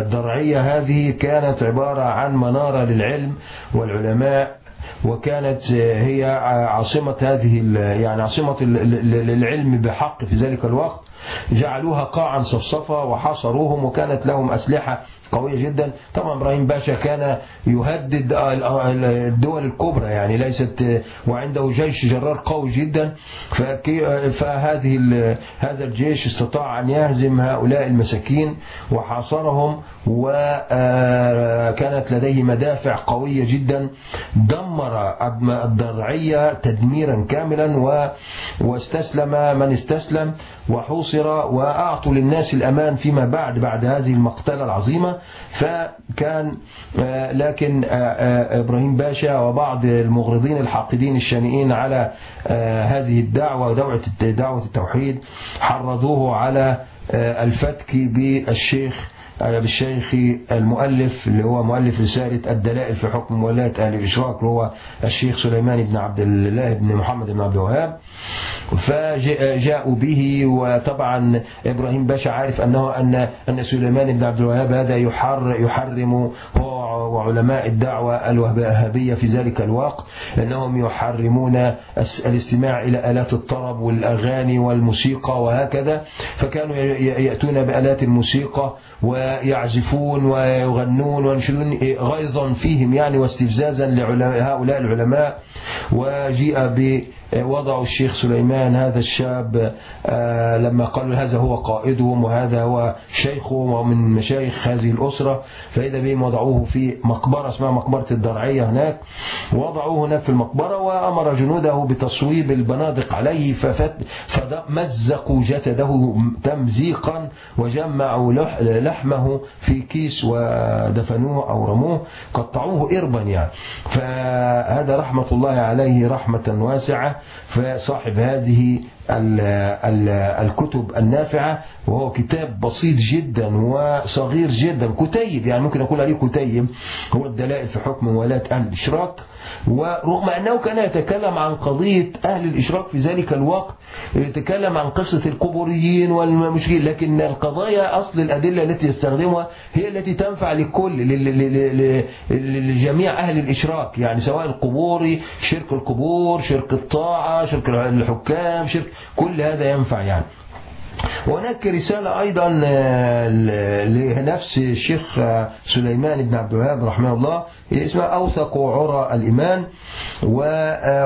الدرعية هذه كانت عبارة عن منارة للعلم والعلماء وكانت هي عاصمة هذه يعني عاصمة العلم بحق في ذلك الوقت. جعلوها قاعا صفصفة وحصروهم وكانت لهم أسلحة قوية جدا. طبعا إبراهيم باشا كان يهدد الدول الكبرى يعني ليست وعنده جيش جرار قوي جدا. فهذه هذا الجيش استطاع أن يهزم هؤلاء المساكين وحاصرهم وكانت لديه مدافع قوية جدا. دمر الدرعية تدميرا كاملا واستسلم من استسلم. وحوصر وأعطوا للناس الأمان فيما بعد بعد هذه المقتلة العظيمة. فكان لكن إبراهيم باشا وبعض المغرضين الحاقدين الشانئين على هذه الدعوة ودعوة دعوة التوحيد حرضوه على الفتك بالشيخ بالشيخ المؤلف اللي هو مؤلف رسالة الدلائل في حكم ولاية أهل الإشراك اللي هو الشيخ سليمان بن عبد الله بن محمد بن عبد الوهاب. فجاءوا به وطبعا إبراهيم باشا عارف أنه أن أن سليمان بن عبد الوهاب هذا يحر يحرم هو وعلماء الدعوة الوهابية في ذلك الوقت أنهم يحرمون الاستماع إلى آلات الطرب والأغاني والموسيقى وهكذا. فكانوا يأتون بآلات الموسيقى ويعزفون ويغنون وينشرون غيظا فيهم يعني واستفزازا لهؤلاء العلماء. وجيء ب وضعوا الشيخ سليمان هذا الشاب لما قالوا هذا هو قائدهم وهذا هو شيخهم ومن مشايخ هذه الأسرة فإذا بهم وضعوه في مقبرة اسمها مقبرة الدرعية هناك وضعوه هناك في المقبرة وأمر جنوده بتصويب البنادق عليه فمزقوا جسده تمزيقا وجمعوا لحمه في كيس ودفنوه أو رموه قطعوه إربا يعني. فهذا رحمة الله عليه رحمة واسعة. فصاحب هذه الكتب النافعة وهو كتاب بسيط جدا وصغير جدا كتيب يعني ممكن أقول عليه كتيب هو الدلائل في حكم ولاة أهل الإشراك. ورغم أنه كان يتكلم عن قضية أهل الإشراك في ذلك الوقت يتكلم عن قصة القبوريين والمشكلين لكن القضايا أصل الأدلة التي يستخدمها هي التي تنفع لكل لجميع أهل الإشراك يعني سواء القبوري شرك القبور شرك الطاعة شرك الحكام شرك كل هذا ينفع يعني. وهناك رسالة أيضا لنفس الشيخ سليمان بن عبد الوهاب رحمه الله اسمها أوثق عرى الإيمان.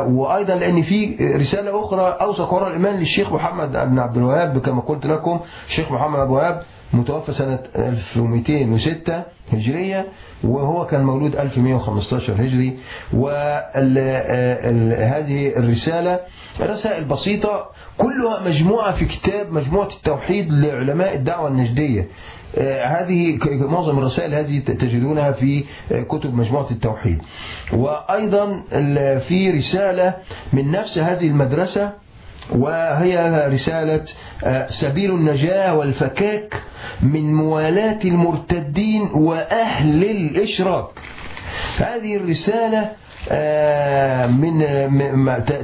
وأيضا لأن في رسالة أخرى أوثق عرى الإيمان للشيخ محمد بن عبد الوهاب كما قلت لكم الشيخ محمد أبو وهاب متوفى سنة 1206 هجرية وهو كان مولود 1115 هجري. وهذه الرسالة رسائل بسيطة كلها مجموعة في كتاب مجموعة التوحيد لعلماء الدعوة النجدية. هذه معظم الرسائل هذه تجدونها في كتب مجموعة التوحيد. وأيضا في رسالة من نفس هذه المدرسة وهي رسالة سبيل النجاة والفكاك من موالاة المرتدين وأهل الإشراك. هذه الرسالة من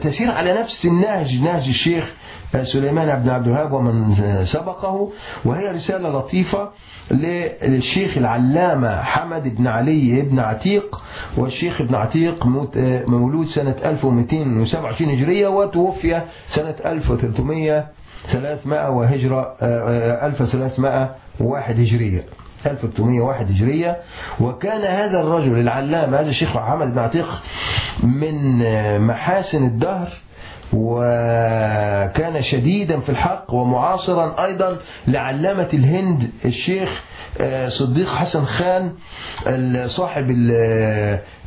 تسير على نفس النهج نهج الشيخ سليمان بن عبد الوهاب ومن سبقه وهي رسالة لطيفة للشيخ العلامة حمد بن علي بن عتيق والشيخ ابن عتيق مولود سنة 1227 هجرية وتوفي سنة 1300 300 وهجرة 1301 هجرية. 1301 هجرية. وكان هذا الرجل العلامة هذا الشيخ محمد بن عتيق من محاسن الدهر شديدا في الحق ومعاصرا أيضا لعلامة الهند الشيخ صديق حسن خان صاحب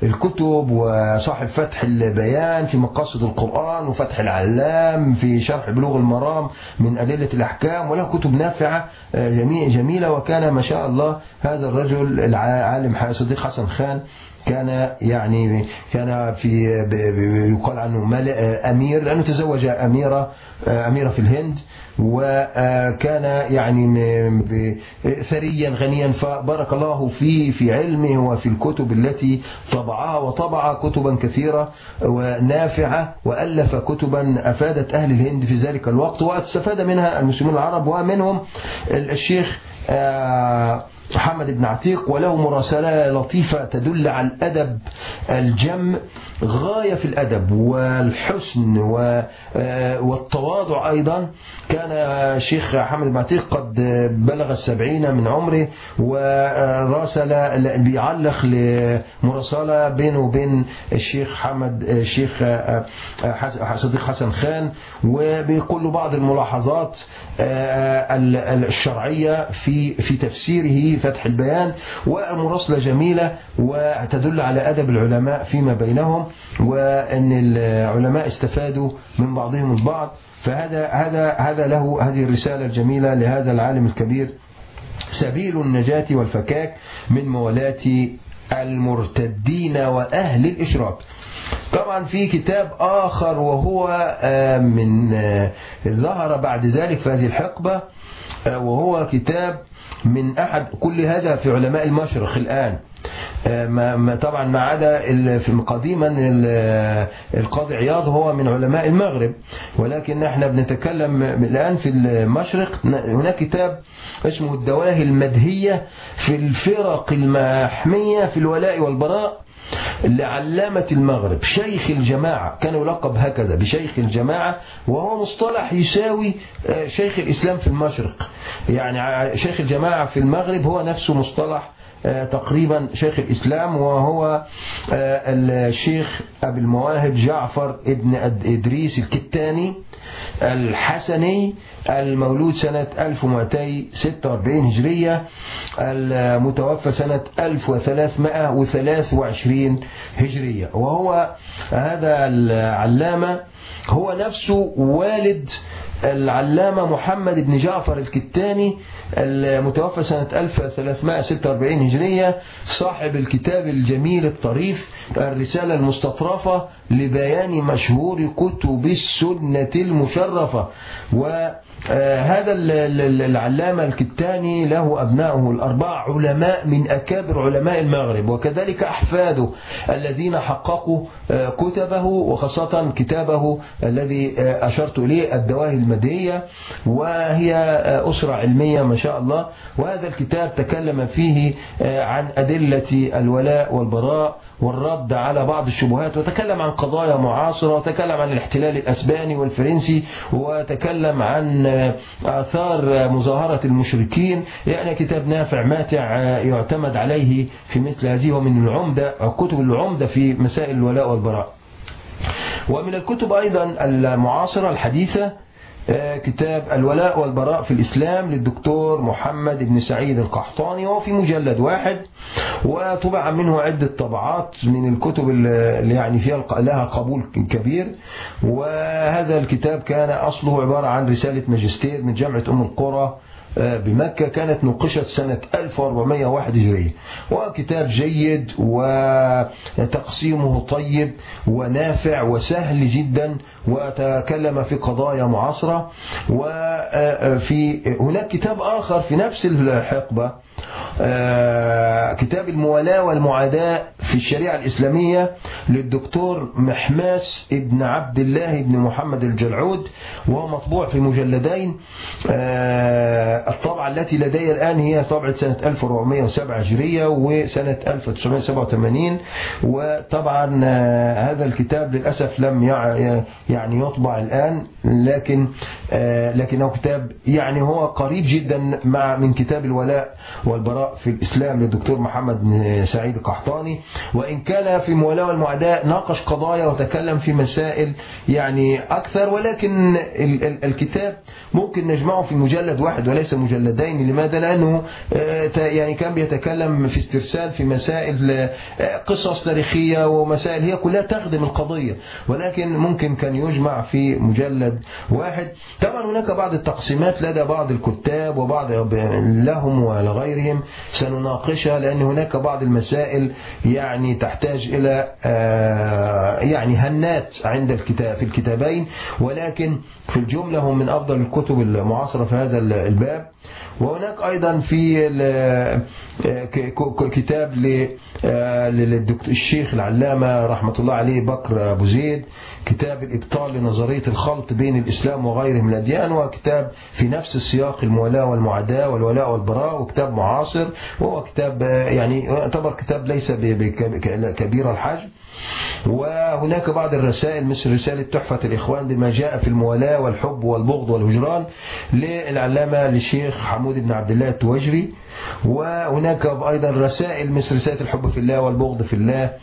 الكتب وصاحب فتح البيان في مقاصد القرآن وفتح العلام في شرح بلوغ المرام من أدلة الأحكام وله كتب نافعة جميلة وكان ما شاء الله هذا الرجل العالم صديق حسن خان كان يعني كان في يقال عنه أمير لأنه تزوج أميرة أميرة في الهند وكان يعني ثريا غنيا فبارك الله فيه في علمه وفي الكتب التي طبعها وطبع كتبا كثيرة ونافعة وألف كتبا أفادت أهل الهند في ذلك الوقت واستفاد منها المسلمين العرب ومنهم الشيخ آه، محمد بن عتيق وله مراسلة لطيفة تدل على الأدب الجم غاية في الأدب والحسن آه، والتواضع أيضا. كان الشيخ محمد بن عتيق قد بلغ السبعين من عمره وراسل بيعلق لمراسلة بينه وبين الشيخ محمد الشيخ آه، صديق حسن خان. وبيقول له بعض الملاحظات آه، ال- ال- الشرعية في في تفسيره فتح البيان. ومراسلة جميلة وتدل على أدب العلماء فيما بينهم. وأن العلماء استفادوا من بعضهم البعض. فهذا هذا هذا له هذه الرسالة الجميلة لهذا العالم الكبير. سبيل النجاة والفكاك من مولاة المرتدين وأهل الإشراك. طبعا في كتاب آخر وهو آه، من آه، ظهر بعد ذلك في هذه الحقبة. وهو كتاب من أحد كل هذا في علماء المشرق الآن. آه، ما طبعا ما عدا قديما ال- القاضي عياض هو من علماء المغرب. ولكن إحنا بنتكلم الآن في المشرق. هناك كتاب اسمه الدواهي المدهية في الفرق المحمية في الولاء والبراء. لعلامة المغرب شيخ الجماعة كان يلقب هكذا بشيخ الجماعة وهو مصطلح يساوي آه، شيخ الإسلام في المشرق. يعني شيخ الجماعة في المغرب هو نفسه مصطلح تقريبا شيخ الإسلام وهو آه، الشيخ أبي المواهب جعفر ابن إدريس الكتاني الحسني المولود سنة 1246 هجرية المتوفى سنة 1323 هجرية. وهو هذا العلامة هو نفسه والد العلامة محمد بن جعفر الكتاني المتوفى سنة 1346 هجرية صاحب الكتاب الجميل الطريف الرسالة المستطرفة لبيان مشهور كتب السنة المشرفة. وهذا العلامة الكتاني له أبنائه الأربعة علماء من أكابر علماء المغرب وكذلك أحفاده الذين حققوا آه، كتبه وخاصة كتابه الذي آه، أشرت إليه الدواهي المدية وهي آه، أسرة علمية ما شاء الله. وهذا الكتاب تكلم فيه آه، عن أدلة الولاء والبراء والرد على بعض الشبهات وتكلم عن قضايا معاصرة وتكلم عن الاحتلال الأسباني والفرنسي وتكلم عن آثار مظاهرة المشركين. يعني كتاب نافع ماتع يعتمد عليه في مثل هذه ومن العمدة أو كتب العمدة في مسائل الولاء والبراء. ومن الكتب أيضا المعاصرة الحديثة كتاب الولاء والبراء في الإسلام للدكتور محمد بن سعيد القحطاني وهو في مجلد واحد وطبع منه عدة طبعات من الكتب اللي يعني فيها لها قبول كبير. وهذا الكتاب كان أصله عبارة عن رسالة ماجستير من جامعة أم القرى آه، بمكة كانت نقشت سنة 1401 هجرية. وكتاب جيد وتقسيمه طيب ونافع وسهل جدا وتكلم في قضايا معاصرة. وفي هناك كتاب آخر في نفس الحقبة آه، كتاب الموالاة والمعاداة في الشريعة الإسلامية للدكتور محماس ابن عبد الله بن محمد الجلعود وهو مطبوع في مجلدين. آه، الطبعة التي لدي الآن هي طبعة سنة 1407 هجرية وسنة 1987 وطبعا آه، هذا الكتاب للأسف لم يع- يعني يطبع الآن لكن آه، لكنه كتاب يعني هو قريب جدا مع من كتاب الولاء والبراء في الإسلام للدكتور محمد بن سعيد القحطاني. وإن كان في المولاة والمعاداة ناقش قضايا وتكلم في مسائل يعني أكثر ولكن ال- ال- الكتاب ممكن نجمعه في مجلد واحد وليس مجلدين. لماذا؟ لأنه آه، يعني كان بيتكلم في استرسال في مسائل آه، قصص تاريخية ومسائل هي كلها تخدم القضية. ولكن ممكن كان يجمع في مجلد واحد. طبعا هناك بعض التقسيمات لدى بعض الكتاب وبعض لهم ولغيرهم. سنناقشها لأن هناك بعض المسائل يعني تحتاج إلى آه، يعني هنات عند الكتاب في الكتابين ولكن في الجملة هم من أفضل الكتب المعاصرة في هذا الباب. وهناك أيضا في كتاب للشيخ العلامة رحمة الله عليه بكر أبو زيد كتاب الإبطال لنظرية الخلط بين الإسلام وغيره من الأديان وكتاب في نفس السياق الموالاة والمعاداة والولاء والبراء وكتاب معاصر وهو كتاب يعني يعتبر كتاب ليس كبير الحجم. وهناك بعض الرسائل مثل رسالة تحفة الإخوان بما جاء في الموالاة والحب والبغض والهجران للعلامة للشيخ حمود بن عبد الله التوجري وهناك أيضا رسائل مثل رسالة الحب في الله والبغض في الله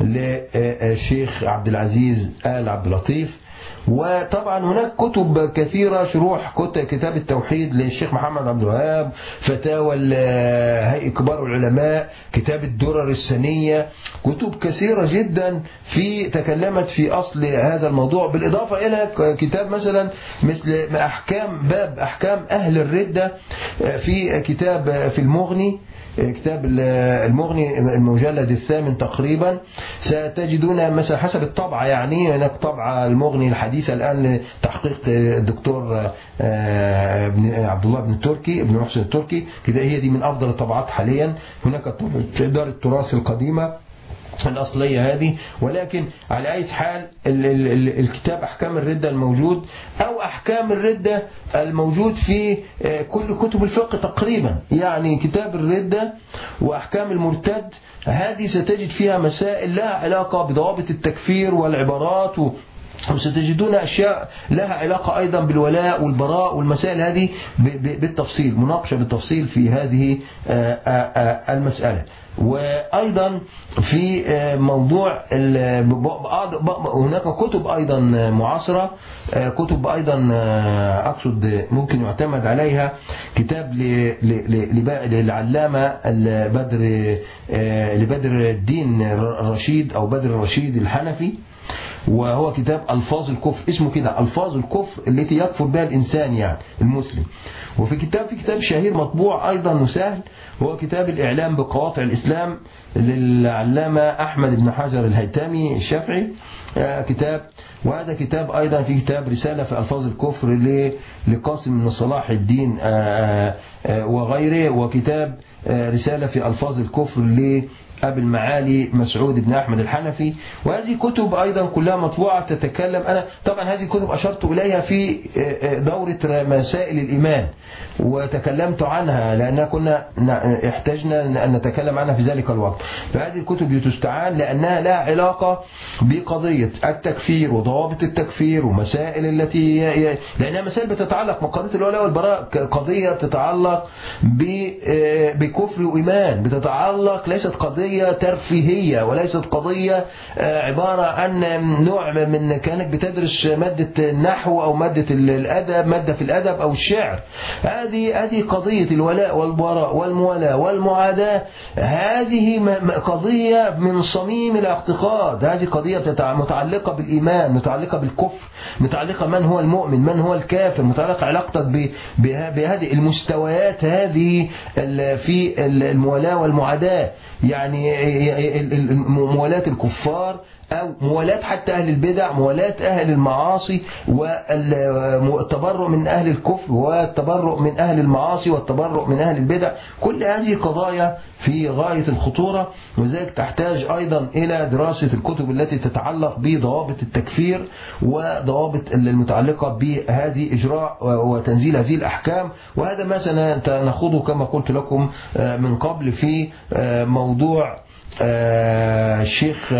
للشيخ عبد العزيز آل عبد اللطيف. وطبعا هناك كتب كثيرة شروح كتاب التوحيد للشيخ محمد عبد الوهاب فتاوى هيئة كبار العلماء كتاب الدرر السنية. كتب كثيرة جدا في تكلمت في أصل هذا الموضوع. بالإضافة إلى كتاب مثلا مثل أحكام باب أحكام أهل الردة في كتاب في المغني. كتاب المغني المجلد الثامن تقريبا ستجدون مثلا حسب الطبعة يعني هناك طبعة المغني الحديثة الآن لتحقيق الدكتور عبد الله بن التركي ابن محسن التركي كده هي دي من أفضل الطبعات حاليا. هناك دار التراث القديمة الأصلية هذه ولكن على أي حال الكتاب أحكام الردة الموجود أو أحكام الردة الموجود في كل كتب الفقه تقريبا. يعني كتاب الردة وأحكام المرتد هذه ستجد فيها مسائل لها علاقة بضوابط التكفير والعبارات وستجدون أشياء لها علاقة أيضا بالولاء والبراء والمسائل هذه بالتفصيل مناقشة بالتفصيل في هذه المسألة. وأيضا في موضوع هناك كتب أيضا معاصرة كتب أيضا أقصد ممكن يعتمد عليها كتاب للعلامة بدر لبدر الدين الرشيد أو بدر الرشيد الحنفي. وهو كتاب ألفاظ الكفر. اسمه كده ألفاظ الكفر التي يكفر بها الإنسان يعني المسلم. وفي كتاب في كتاب شهير مطبوع أيضا وسهل هو كتاب الإعلام بقواطع الإسلام للعلامة أحمد بن حجر الهيتامي الشافعي. كتاب وهذا كتاب أيضا في كتاب رسالة في ألفاظ الكفر لقاسم بن صلاح الدين وغيره. وكتاب رسالة في ألفاظ الكفر أبي المعالي مسعود بن أحمد الحنفي. وهذه كتب أيضا كلها مطبوعة تتكلم. أنا طبعا هذه الكتب أشرت إليها في دورة مسائل الإيمان وتكلمت عنها لأننا كنا احتجنا أن نتكلم عنها في ذلك الوقت. فهذه الكتب تستعان لأنها لها علاقة بقضية التكفير وضوابط التكفير ومسائل التي لأنها مسائل بتتعلق بقضية الولاء والبراء قضية تتعلق بكفر وإيمان بتتعلق ليست قضية قضية ترفيهية وليست قضية عبارة عن نوع من كأنك بتدرس مادة النحو أو مادة الأدب مادة في الأدب أو الشعر. هذه هذه قضية الولاء والبراء والموالاة والمعاداة. هذه قضية من صميم الاعتقاد. هذه قضية متعلقة بالإيمان متعلقة بالكفر متعلقة من هو المؤمن من هو الكافر متعلقة علاقتك بهذه المستويات هذه في الموالاة والمعاداة. يعني موالاة الكفار أو موالاة حتى أهل البدع موالاة أهل المعاصي والتبرؤ من أهل الكفر والتبرؤ من أهل المعاصي والتبرؤ من أهل البدع. كل هذه قضايا في غاية الخطورة وذلك تحتاج أيضا إلى دراسة الكتب التي تتعلق بضوابط التكفير وضوابط المتعلقة بهذه إجراء وتنزيل هذه الأحكام. وهذا ما سنخوضه كما قلت لكم من قبل في موضوع الشيخ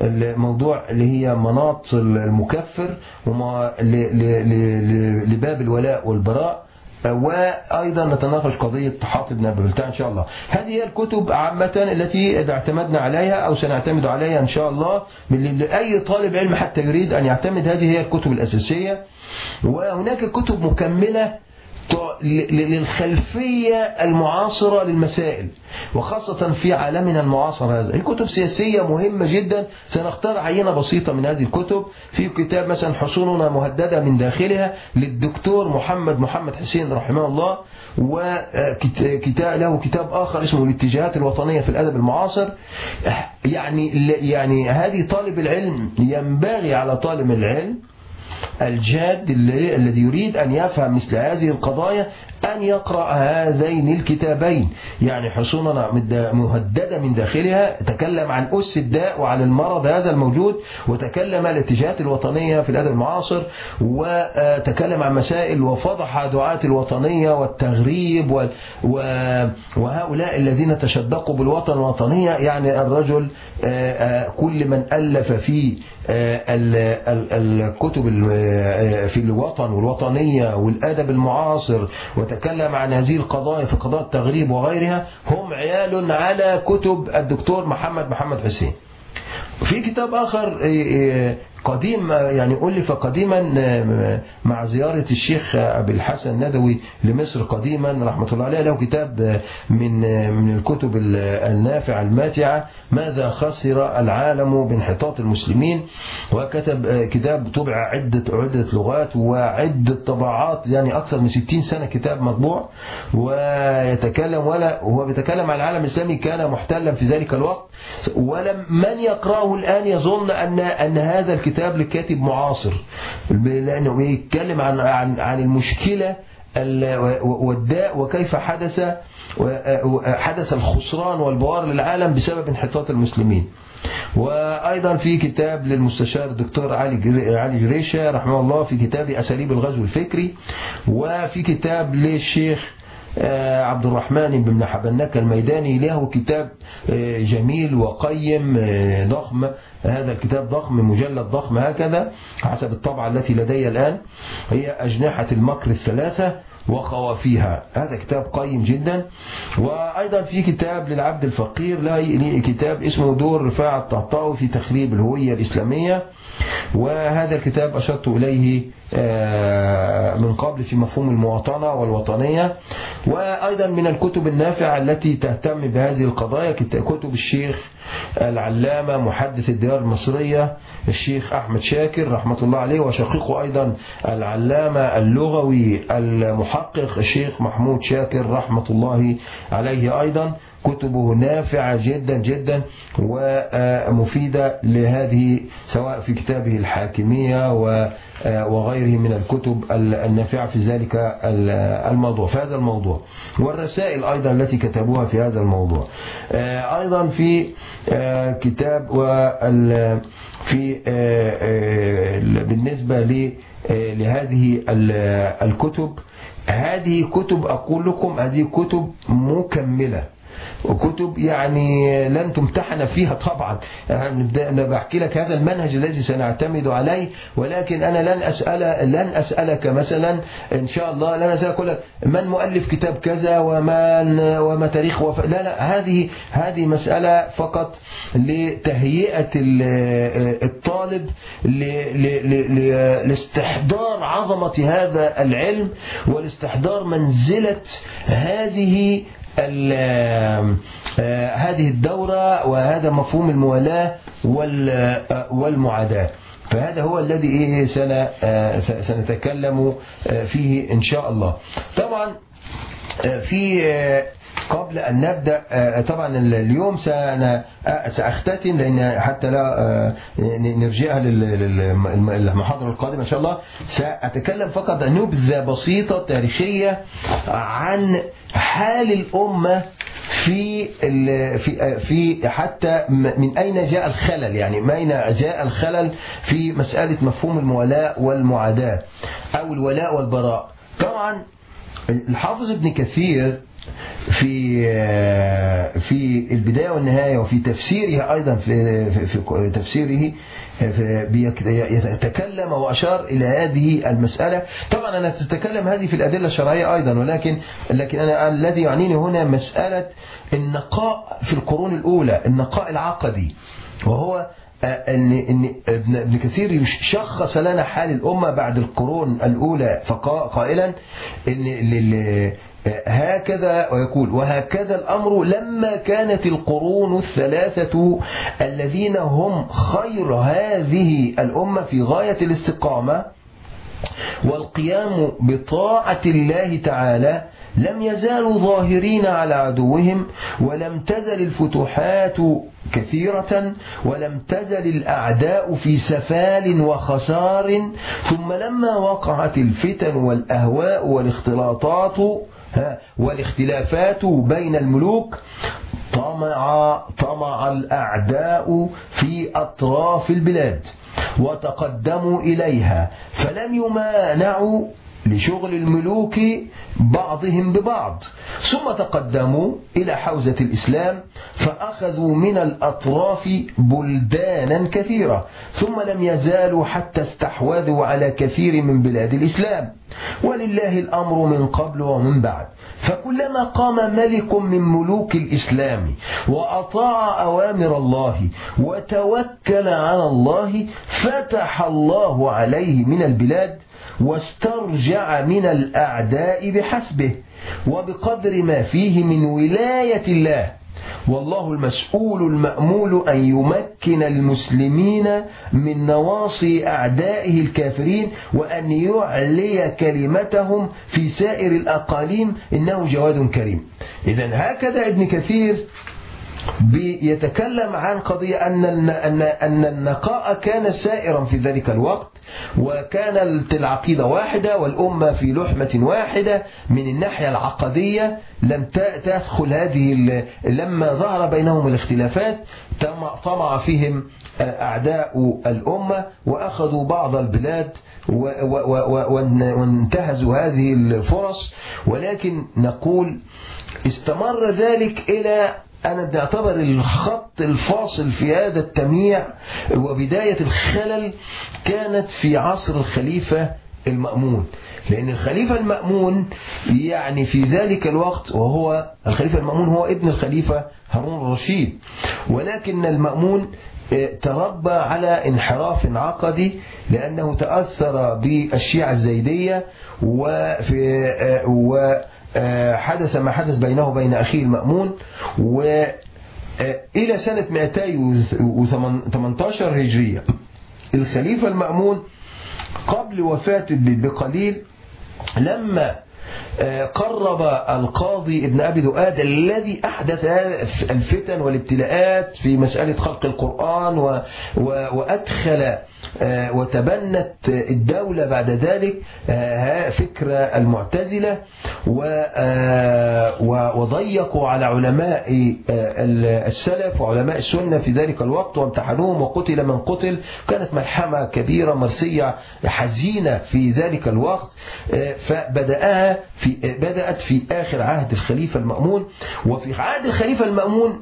الموضوع اللي هي مناط المكفر لباب الولاء والبراء وأيضا نتناقش قضية حاطب بن بلتان إن شاء الله. هذه هي الكتب عامة التي اعتمدنا عليها أو سنعتمد عليها إن شاء الله لأي طالب علم حتى يريد أن يعتمد. هذه هي الكتب الأساسية. وهناك كتب مكملة للخلفية المعاصرة للمسائل وخاصة في عالمنا المعاصر هذا. هي كتب سياسية مهمة جدا سنختار عينة بسيطة من هذه الكتب. في كتاب مثلا حصوننا مهددة من داخلها للدكتور محمد محمد حسين رحمه الله وكتاب له كتاب آخر اسمه الاتجاهات الوطنية في الأدب المعاصر. يعني يعني هذه طالب العلم ينبغي على طالب العلم الجاد الذي يريد أن يفهم مثل هذه القضايا أن يقرأ هذين الكتابين. يعني حصوننا مهددة من داخلها تكلم عن أس الداء وعن المرض هذا الموجود وتكلم عن الاتجاهات الوطنية في الأدب المعاصر وتكلم عن مسائل وفضح دعاة الوطنية والتغريب وهؤلاء الذين تشدقوا بالوطن الوطنية. يعني الرجل كل من ألف في الكتب في الوطن والوطنية والأدب المعاصر وتكلم عن هذه القضايا في قضايا التغريب وغيرها هم عيال على كتب الدكتور محمد محمد حسين. في كتاب آخر قديم يعني ألف قديما مع زيارة الشيخ أبي الحسن الندوي لمصر قديما رحمة الله عليه. له كتاب من من الكتب النافعة الماتعة ماذا خسر العالم بانحطاط المسلمين؟ وكتب كتاب طبع عدة عدة لغات وعدة طبعات يعني أكثر من 60 سنة كتاب مطبوع. ويتكلم ولا هو بيتكلم عن العالم الإسلامي كان محتلا في ذلك الوقت. ولم من يقرأه الآن يظن أن أن هذا الكتاب كتاب لكاتب معاصر. لأنه بيتكلم عن عن عن المشكلة والداء وكيف حدث حدث الخسران والبوار للعالم بسبب انحطاط المسلمين. وأيضا في كتاب للمستشار الدكتور علي علي جريشة رحمه الله في كتاب أساليب الغزو الفكري وفي كتاب للشيخ عبد الرحمن بن حبنك الميداني له كتاب جميل وقيم ضخم. هذا الكتاب ضخم مجلد ضخم هكذا حسب الطبعة التي لدي الآن. هي أجنحة المكر الثلاثة وخوافيها. هذا كتاب قيم جدا. وأيضا في كتاب للعبد الفقير له كتاب اسمه دور رفاعة الطهطاوي في تخريب الهوية الإسلامية. وهذا الكتاب أشرت إليه من قبل في مفهوم المواطنة والوطنية. وأيضا من الكتب النافعة التي تهتم بهذه القضايا كتب الشيخ العلامة محدث الديار المصرية الشيخ أحمد شاكر رحمة الله عليه وشقيقه أيضا العلامة اللغوي المحقق الشيخ محمود شاكر رحمة الله عليه أيضا. كتبه نافعة جدا جدا ومفيدة لهذه سواء في كتابه الحاكمية وغيره من الكتب النافعة في ذلك الموضوع في هذا الموضوع. والرسائل أيضا التي كتبوها في هذا الموضوع. أيضا في كتاب في بالنسبة لهذه الكتب. هذه كتب أقول لكم هذه كتب مكملة. وكتب يعني لن تمتحن فيها طبعا أنا بحكي لك هذا المنهج الذي سنعتمد عليه ولكن أنا لن أسأل لن أسألك مثلا إن شاء الله لن أسألك لك من مؤلف كتاب كذا ومن وما تاريخ وف... لا لا هذه هذه مسألة فقط لتهيئة الطالب. لاستحضار عظمة هذا العلم والاستحضار منزلة هذه هذه الدورة وهذا مفهوم الموالاة والمعاداة. فهذا هو الذي سنتكلم فيه إن شاء الله. طبعا في قبل أن نبدأ طبعا اليوم سأختتم لأن حتى لا نرجعها للمحاضرة القادمة إن شاء الله. سأتكلم فقط نبذة بسيطة تاريخية عن حال الأمة في في في حتى من أين جاء الخلل؟ يعني من أين جاء الخلل في مسألة مفهوم المولاء والمعاداة أو الولاء والبراء؟ طبعا الحافظ ابن كثير في في البداية والنهاية وفي تفسيرها أيضا في, في تفسيره يتكلم وأشار إلى هذه المسألة. طبعا أنا تتكلم هذه في الأدلة الشرعية أيضا ولكن لكن أنا الذي يعنيني هنا مسألة النقاء في القرون الأولى النقاء العقدي. وهو إن إن ابن ابن كثير شخص لنا حال الأمة بعد القرون الأولى فقائلا لل- هكذا ويقول وهكذا الأمر لما كانت القرون الثلاثة الذين هم خير هذه الأمة في غاية الاستقامة والقيام بطاعة الله تعالى لم يزالوا ظاهرين على عدوهم ولم تزل الفتوحات كثيرة ولم تزل الأعداء في سفال وخسار ثم لما وقعت الفتن والأهواء والاختلاطات والاختلافات بين الملوك طمع طمع الأعداء في أطراف البلاد وتقدموا إليها فلم يمانعوا لشغل الملوك بعضهم ببعض. ثم تقدموا إلى حوزة الإسلام فأخذوا من الأطراف بلدانا كثيرة ثم لم يزالوا حتى استحوذوا على كثير من بلاد الإسلام. ولله الأمر من قبل ومن بعد. فكلما قام ملك من ملوك الإسلام وأطاع أوامر الله وتوكل على الله فتح الله عليه من البلاد واسترجع من الأعداء بحسبه وبقدر ما فيه من ولاية الله. والله المسؤول المأمول أن يمكن المسلمين من نواصي أعدائه الكافرين وأن يعلي كلمتهم في سائر الأقاليم إنه جواد كريم. إذا هكذا ابن كثير بيتكلم عن قضية أن أن أن النقاء كان سائرا في ذلك الوقت وكانت العقيدة واحدة والأمة في لحمة واحدة من الناحية العقدية لم تدخل هذه لما ظهر بينهم الاختلافات طمع فيهم أعداء الأمة وأخذوا بعض البلاد وانتهزوا هذه الفرص ولكن نقول استمر ذلك إلى أنا بنعتبر الخط الفاصل في هذا التمييع وبداية الخلل كانت في عصر الخليفة المأمون. لأن الخليفة المأمون يعني في ذلك الوقت وهو الخليفة المأمون هو ابن الخليفة هارون الرشيد. ولكن المأمون تربى على انحراف عقدي لأنه تأثر بالشيعة الزيدية وفي و حدث ما حدث بينه وبين أخيه المأمون وإلى سنة 218 هجرية. الخليفة المأمون قبل وفاته بقليل لما قرب القاضي ابن أبي دؤاد الذي أحدث الفتن والابتلاءات في مسألة خلق القرآن وأدخل وتبنت الدولة بعد ذلك فكرة المعتزلة وضيقوا على علماء السلف وعلماء السنة في ذلك الوقت وامتحنوهم وقتل من قتل. كانت ملحمة كبيرة مرسية حزينة في ذلك الوقت فبدأها في بدأت في آخر عهد الخليفة المأمون. وفي عهد الخليفة المأمون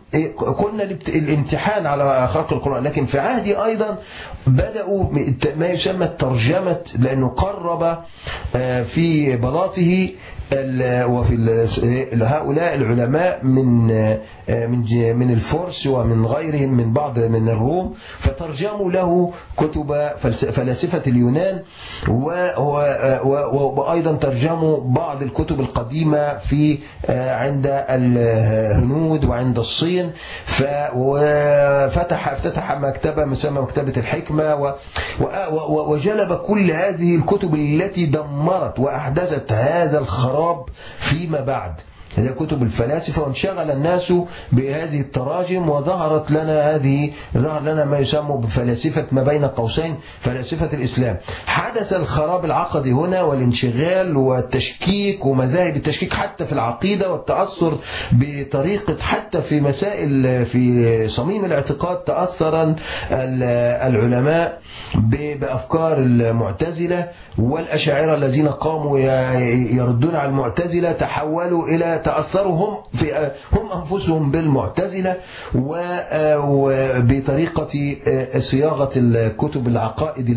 قلنا الامتحان على خلق القرآن. لكن في عهدي أيضا بدأوا ما يسمى الترجمة لأنه قرب في بلاطه وفي هؤلاء العلماء من من من الفرس ومن غيرهم من بعض من الروم فترجموا له كتب فلاسفة اليونان وأيضا ترجموا بعض الكتب القديمة في عند الهنود وعند الصين وفتح افتتح مكتبة مسمى مكتبة الحكمة وجلب كل هذه الكتب التي دمرت وأحدثت هذا الخراب فيما بعد. هذه كتب الفلاسفة وانشغل الناس بهذه التراجم وظهرت لنا هذه ظهر لنا ما يسمى بفلاسفة ما بين قوسين فلاسفة الإسلام. حدث الخراب العقدي هنا والانشغال والتشكيك ومذاهب التشكيك حتى في العقيدة والتأثر بطريقة حتى في مسائل في صميم الاعتقاد تأثر العلماء بأفكار المعتزلة والأشاعرة الذين قاموا يردون على المعتزلة تحولوا إلى وتأثروا هم في هم أنفسهم بالمعتزلة وبطريقة صياغة الكتب العقائد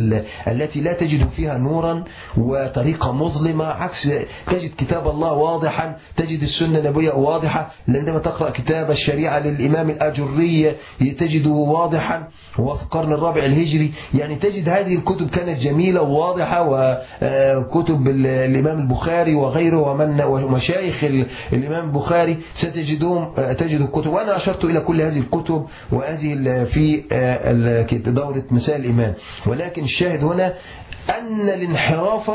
التي لا تجد فيها نورا وطريقة مظلمة عكس تجد كتاب الله واضحا تجد السنة النبوية واضحة. عندما تقرأ كتاب الشريعة للإمام الأجري تجده واضحا. هو في القرن الرابع الهجري يعني تجد هذه الكتب كانت جميلة وواضحة وكتب الإمام البخاري وغيره ومن ومشايخ الإمام البخاري ستجدهم تجد الكتب وأنا أشرت إلى كل هذه الكتب وهذه في دورة مسائل الإيمان ولكن الشاهد هنا أن الانحراف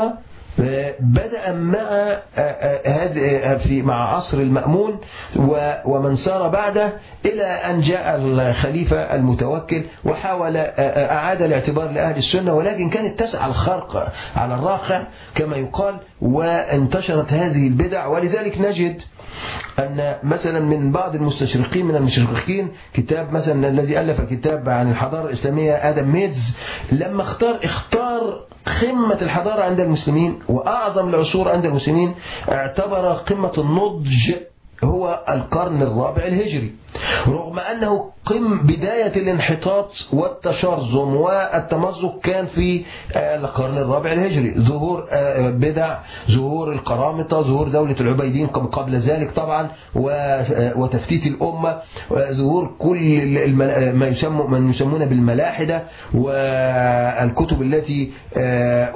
بدأ مع في مع عصر المأمون ومن سار بعده إلى أن جاء الخليفة المتوكل وحاول أعاد الاعتبار لأهل السنة. ولكن كانت تسعى الخرق على الراقع كما يقال وانتشرت هذه البدع. ولذلك نجد أن مثلا من بعض المستشرقين من المستشرقين كتاب مثلا الذي ألف كتاب عن الحضارة الإسلامية آدم ميدز لما اختار اختار قمة الحضارة عند المسلمين وأعظم العصور عند المسلمين اعتبر قمة النضج هو القرن الرابع الهجري. رغم أنه قم بداية الانحطاط والتشرذم والتمزق كان في القرن الرابع الهجري. ظهور بدع ظهور القرامطة ظهور دولة العبيدين قبل ذلك طبعا وتفتيت الأمة. ظهور كل ما يسمى يسمون بالملاحدة والكتب التي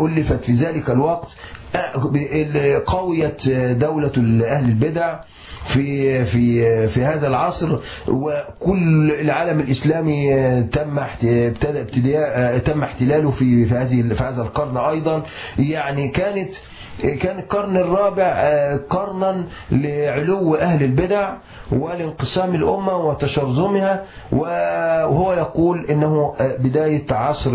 ألفت في ذلك الوقت. قويت دولة أهل البدع. في في في هذا العصر وكل العالم الإسلامي تم ابتدى تم احتلاله في في هذه في هذا القرن أيضا. يعني كانت كان القرن الرابع قرنا لعلو أهل البدع ولانقسام الأمة وتشرذمها وهو يقول إنه بداية عصر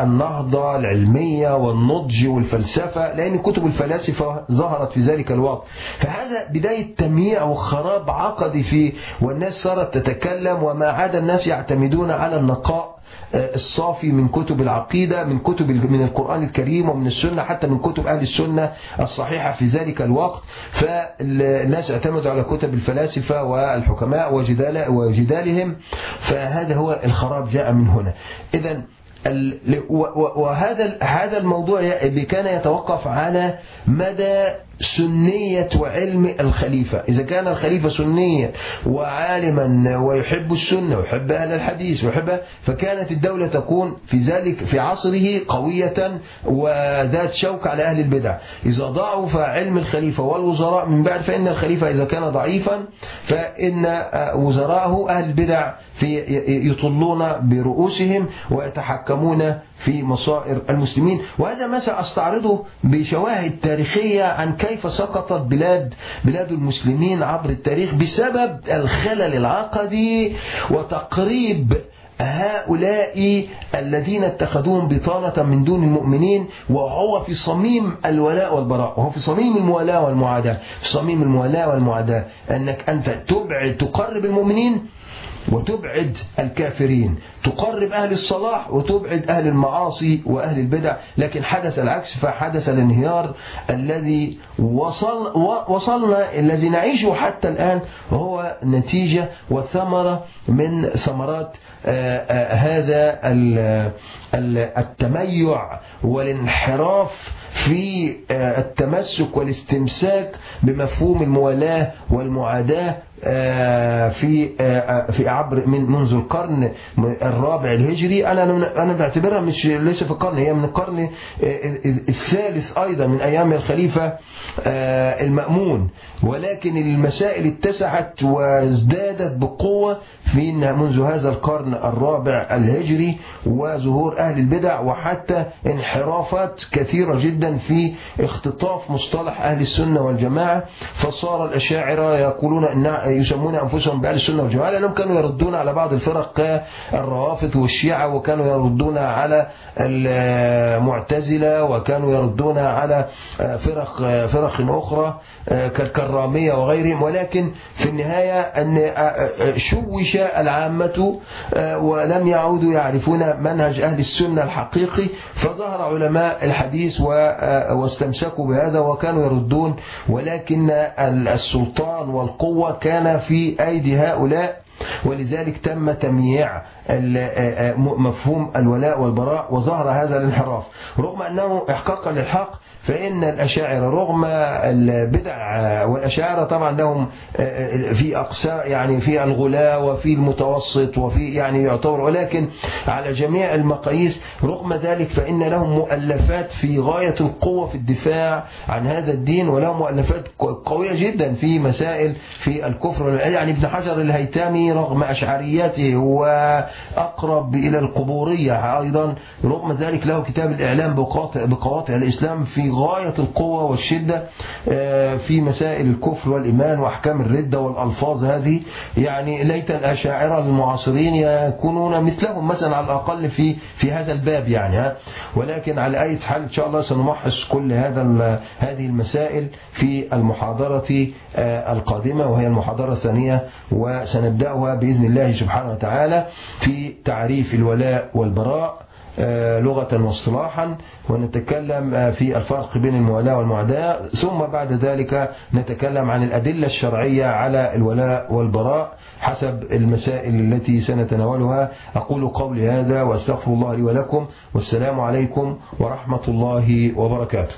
النهضة العلمية والنضج والفلسفة لأن كتب الفلاسفة ظهرت في ذلك الوقت. فهذا بداية تمييع وخراب عقدي في والناس صارت تتكلم وما عاد الناس يعتمدون على النقاء. الصافي من كتب العقيدة من كتب من القرآن الكريم ومن السنة حتى من كتب أهل السنة الصحيحة في ذلك الوقت. فالناس اعتمدوا على كتب الفلاسفة والحكماء وجدال وجدالهم. فهذا هو الخراب جاء من هنا. إذا وهذا هذا الموضوع كان يتوقف على مدى سنية وعلم الخليفة. إذا كان الخليفة سنيا وعالما ويحب السنة ويحب أهل الحديث ويحب فكانت الدولة تكون في ذلك في عصره قوية وذات شوك على أهل البدع. إذا ضعف علم الخليفة والوزراء من بعد فإن الخليفة إذا كان ضعيفا فإن وزراءه أهل البدع في يطلون برؤوسهم ويتحكمون في مصائر المسلمين. وهذا ما سأستعرضه بشواهد تاريخية عن كيف سقطت بلاد بلاد المسلمين عبر التاريخ بسبب الخلل العقدي وتقريب هؤلاء الذين اتخذوهم بطانة من دون المؤمنين. وهو في صميم الولاء والبراء وهو في صميم الموالاة والمعاداة. في صميم الموالاة والمعاداة أنك أنت تبعد تقرب المؤمنين وتبعد الكافرين. تقرب أهل الصلاح وتبعد أهل المعاصي وأهل البدع. لكن حدث العكس فحدث الانهيار الذي وصل وصلنا الذي نعيشه حتى الآن هو نتيجة وثمرة من ثمرات هذا التميع والانحراف في التمسك والاستمساك بمفهوم الموالاة والمعاداة في في عبر من منذ القرن الرابع الهجري أنا أنا بعتبرها مش ليس في القرن هي من القرن الثالث أيضا من أيام الخليفة المأمون. ولكن المسائل اتسعت وازدادت بقوة في منذ هذا القرن الرابع الهجري وظهور أهل البدع وحتى انحرافات كثيرة جدا في اختطاف مصطلح أهل السنة والجماعة. فصار الأشاعرة يقولون إن يسمون أنفسهم بأهل السنة والجماعة لأنهم كانوا يردون على بعض الفرق الروافض والشيعة وكانوا يردون على المعتزلة وكانوا يردون على فرق فرق أخرى كالكرامية وغيرهم. ولكن في النهاية أن شوش العامة ولم يعودوا يعرفون منهج أهل السنة الحقيقي. فظهر علماء الحديث واستمسكوا بهذا وكانوا يردون. ولكن السلطان والقوة كان في أيدي هؤلاء ولذلك تم تمييع مفهوم الولاء والبراء وظهر هذا الانحراف. رغم أنه إحقاقا للحق فإن الأشاعرة رغم البدع والأشاعرة طبعا لهم في أقسام يعني في الغلاء وفي المتوسط وفي يعني يعتبر ولكن على جميع المقاييس رغم ذلك فإن لهم مؤلفات في غاية القوة في الدفاع عن هذا الدين ولهم مؤلفات قوية جدا في مسائل في الكفر يعني ابن حجر الهيتامي رغم أشعرياته هو أقرب إلى القبورية أيضا رغم ذلك له كتاب الإعلام بقواطع الإسلام في غاية القوة والشدة في مسائل الكفر والإيمان وأحكام الردة والألفاظ هذه. يعني ليت الأشاعرة المعاصرين يكونون مثلهم مثلا على الأقل في في هذا الباب يعني ها. ولكن على أي حال إن شاء الله سنمحص كل هذا هذه المسائل في المحاضرة القادمة وهي المحاضرة الثانية وسنبدأها بإذن الله سبحانه وتعالى في تعريف الولاء والبراء. لغة واصطلاحا ونتكلم في الفرق بين المولاة والمعداة ثم بعد ذلك نتكلم عن الأدلة الشرعية على الولاء والبراء حسب المسائل التي سنتناولها. أقول قولي هذا وأستغفر الله لي ولكم والسلام عليكم ورحمة الله وبركاته.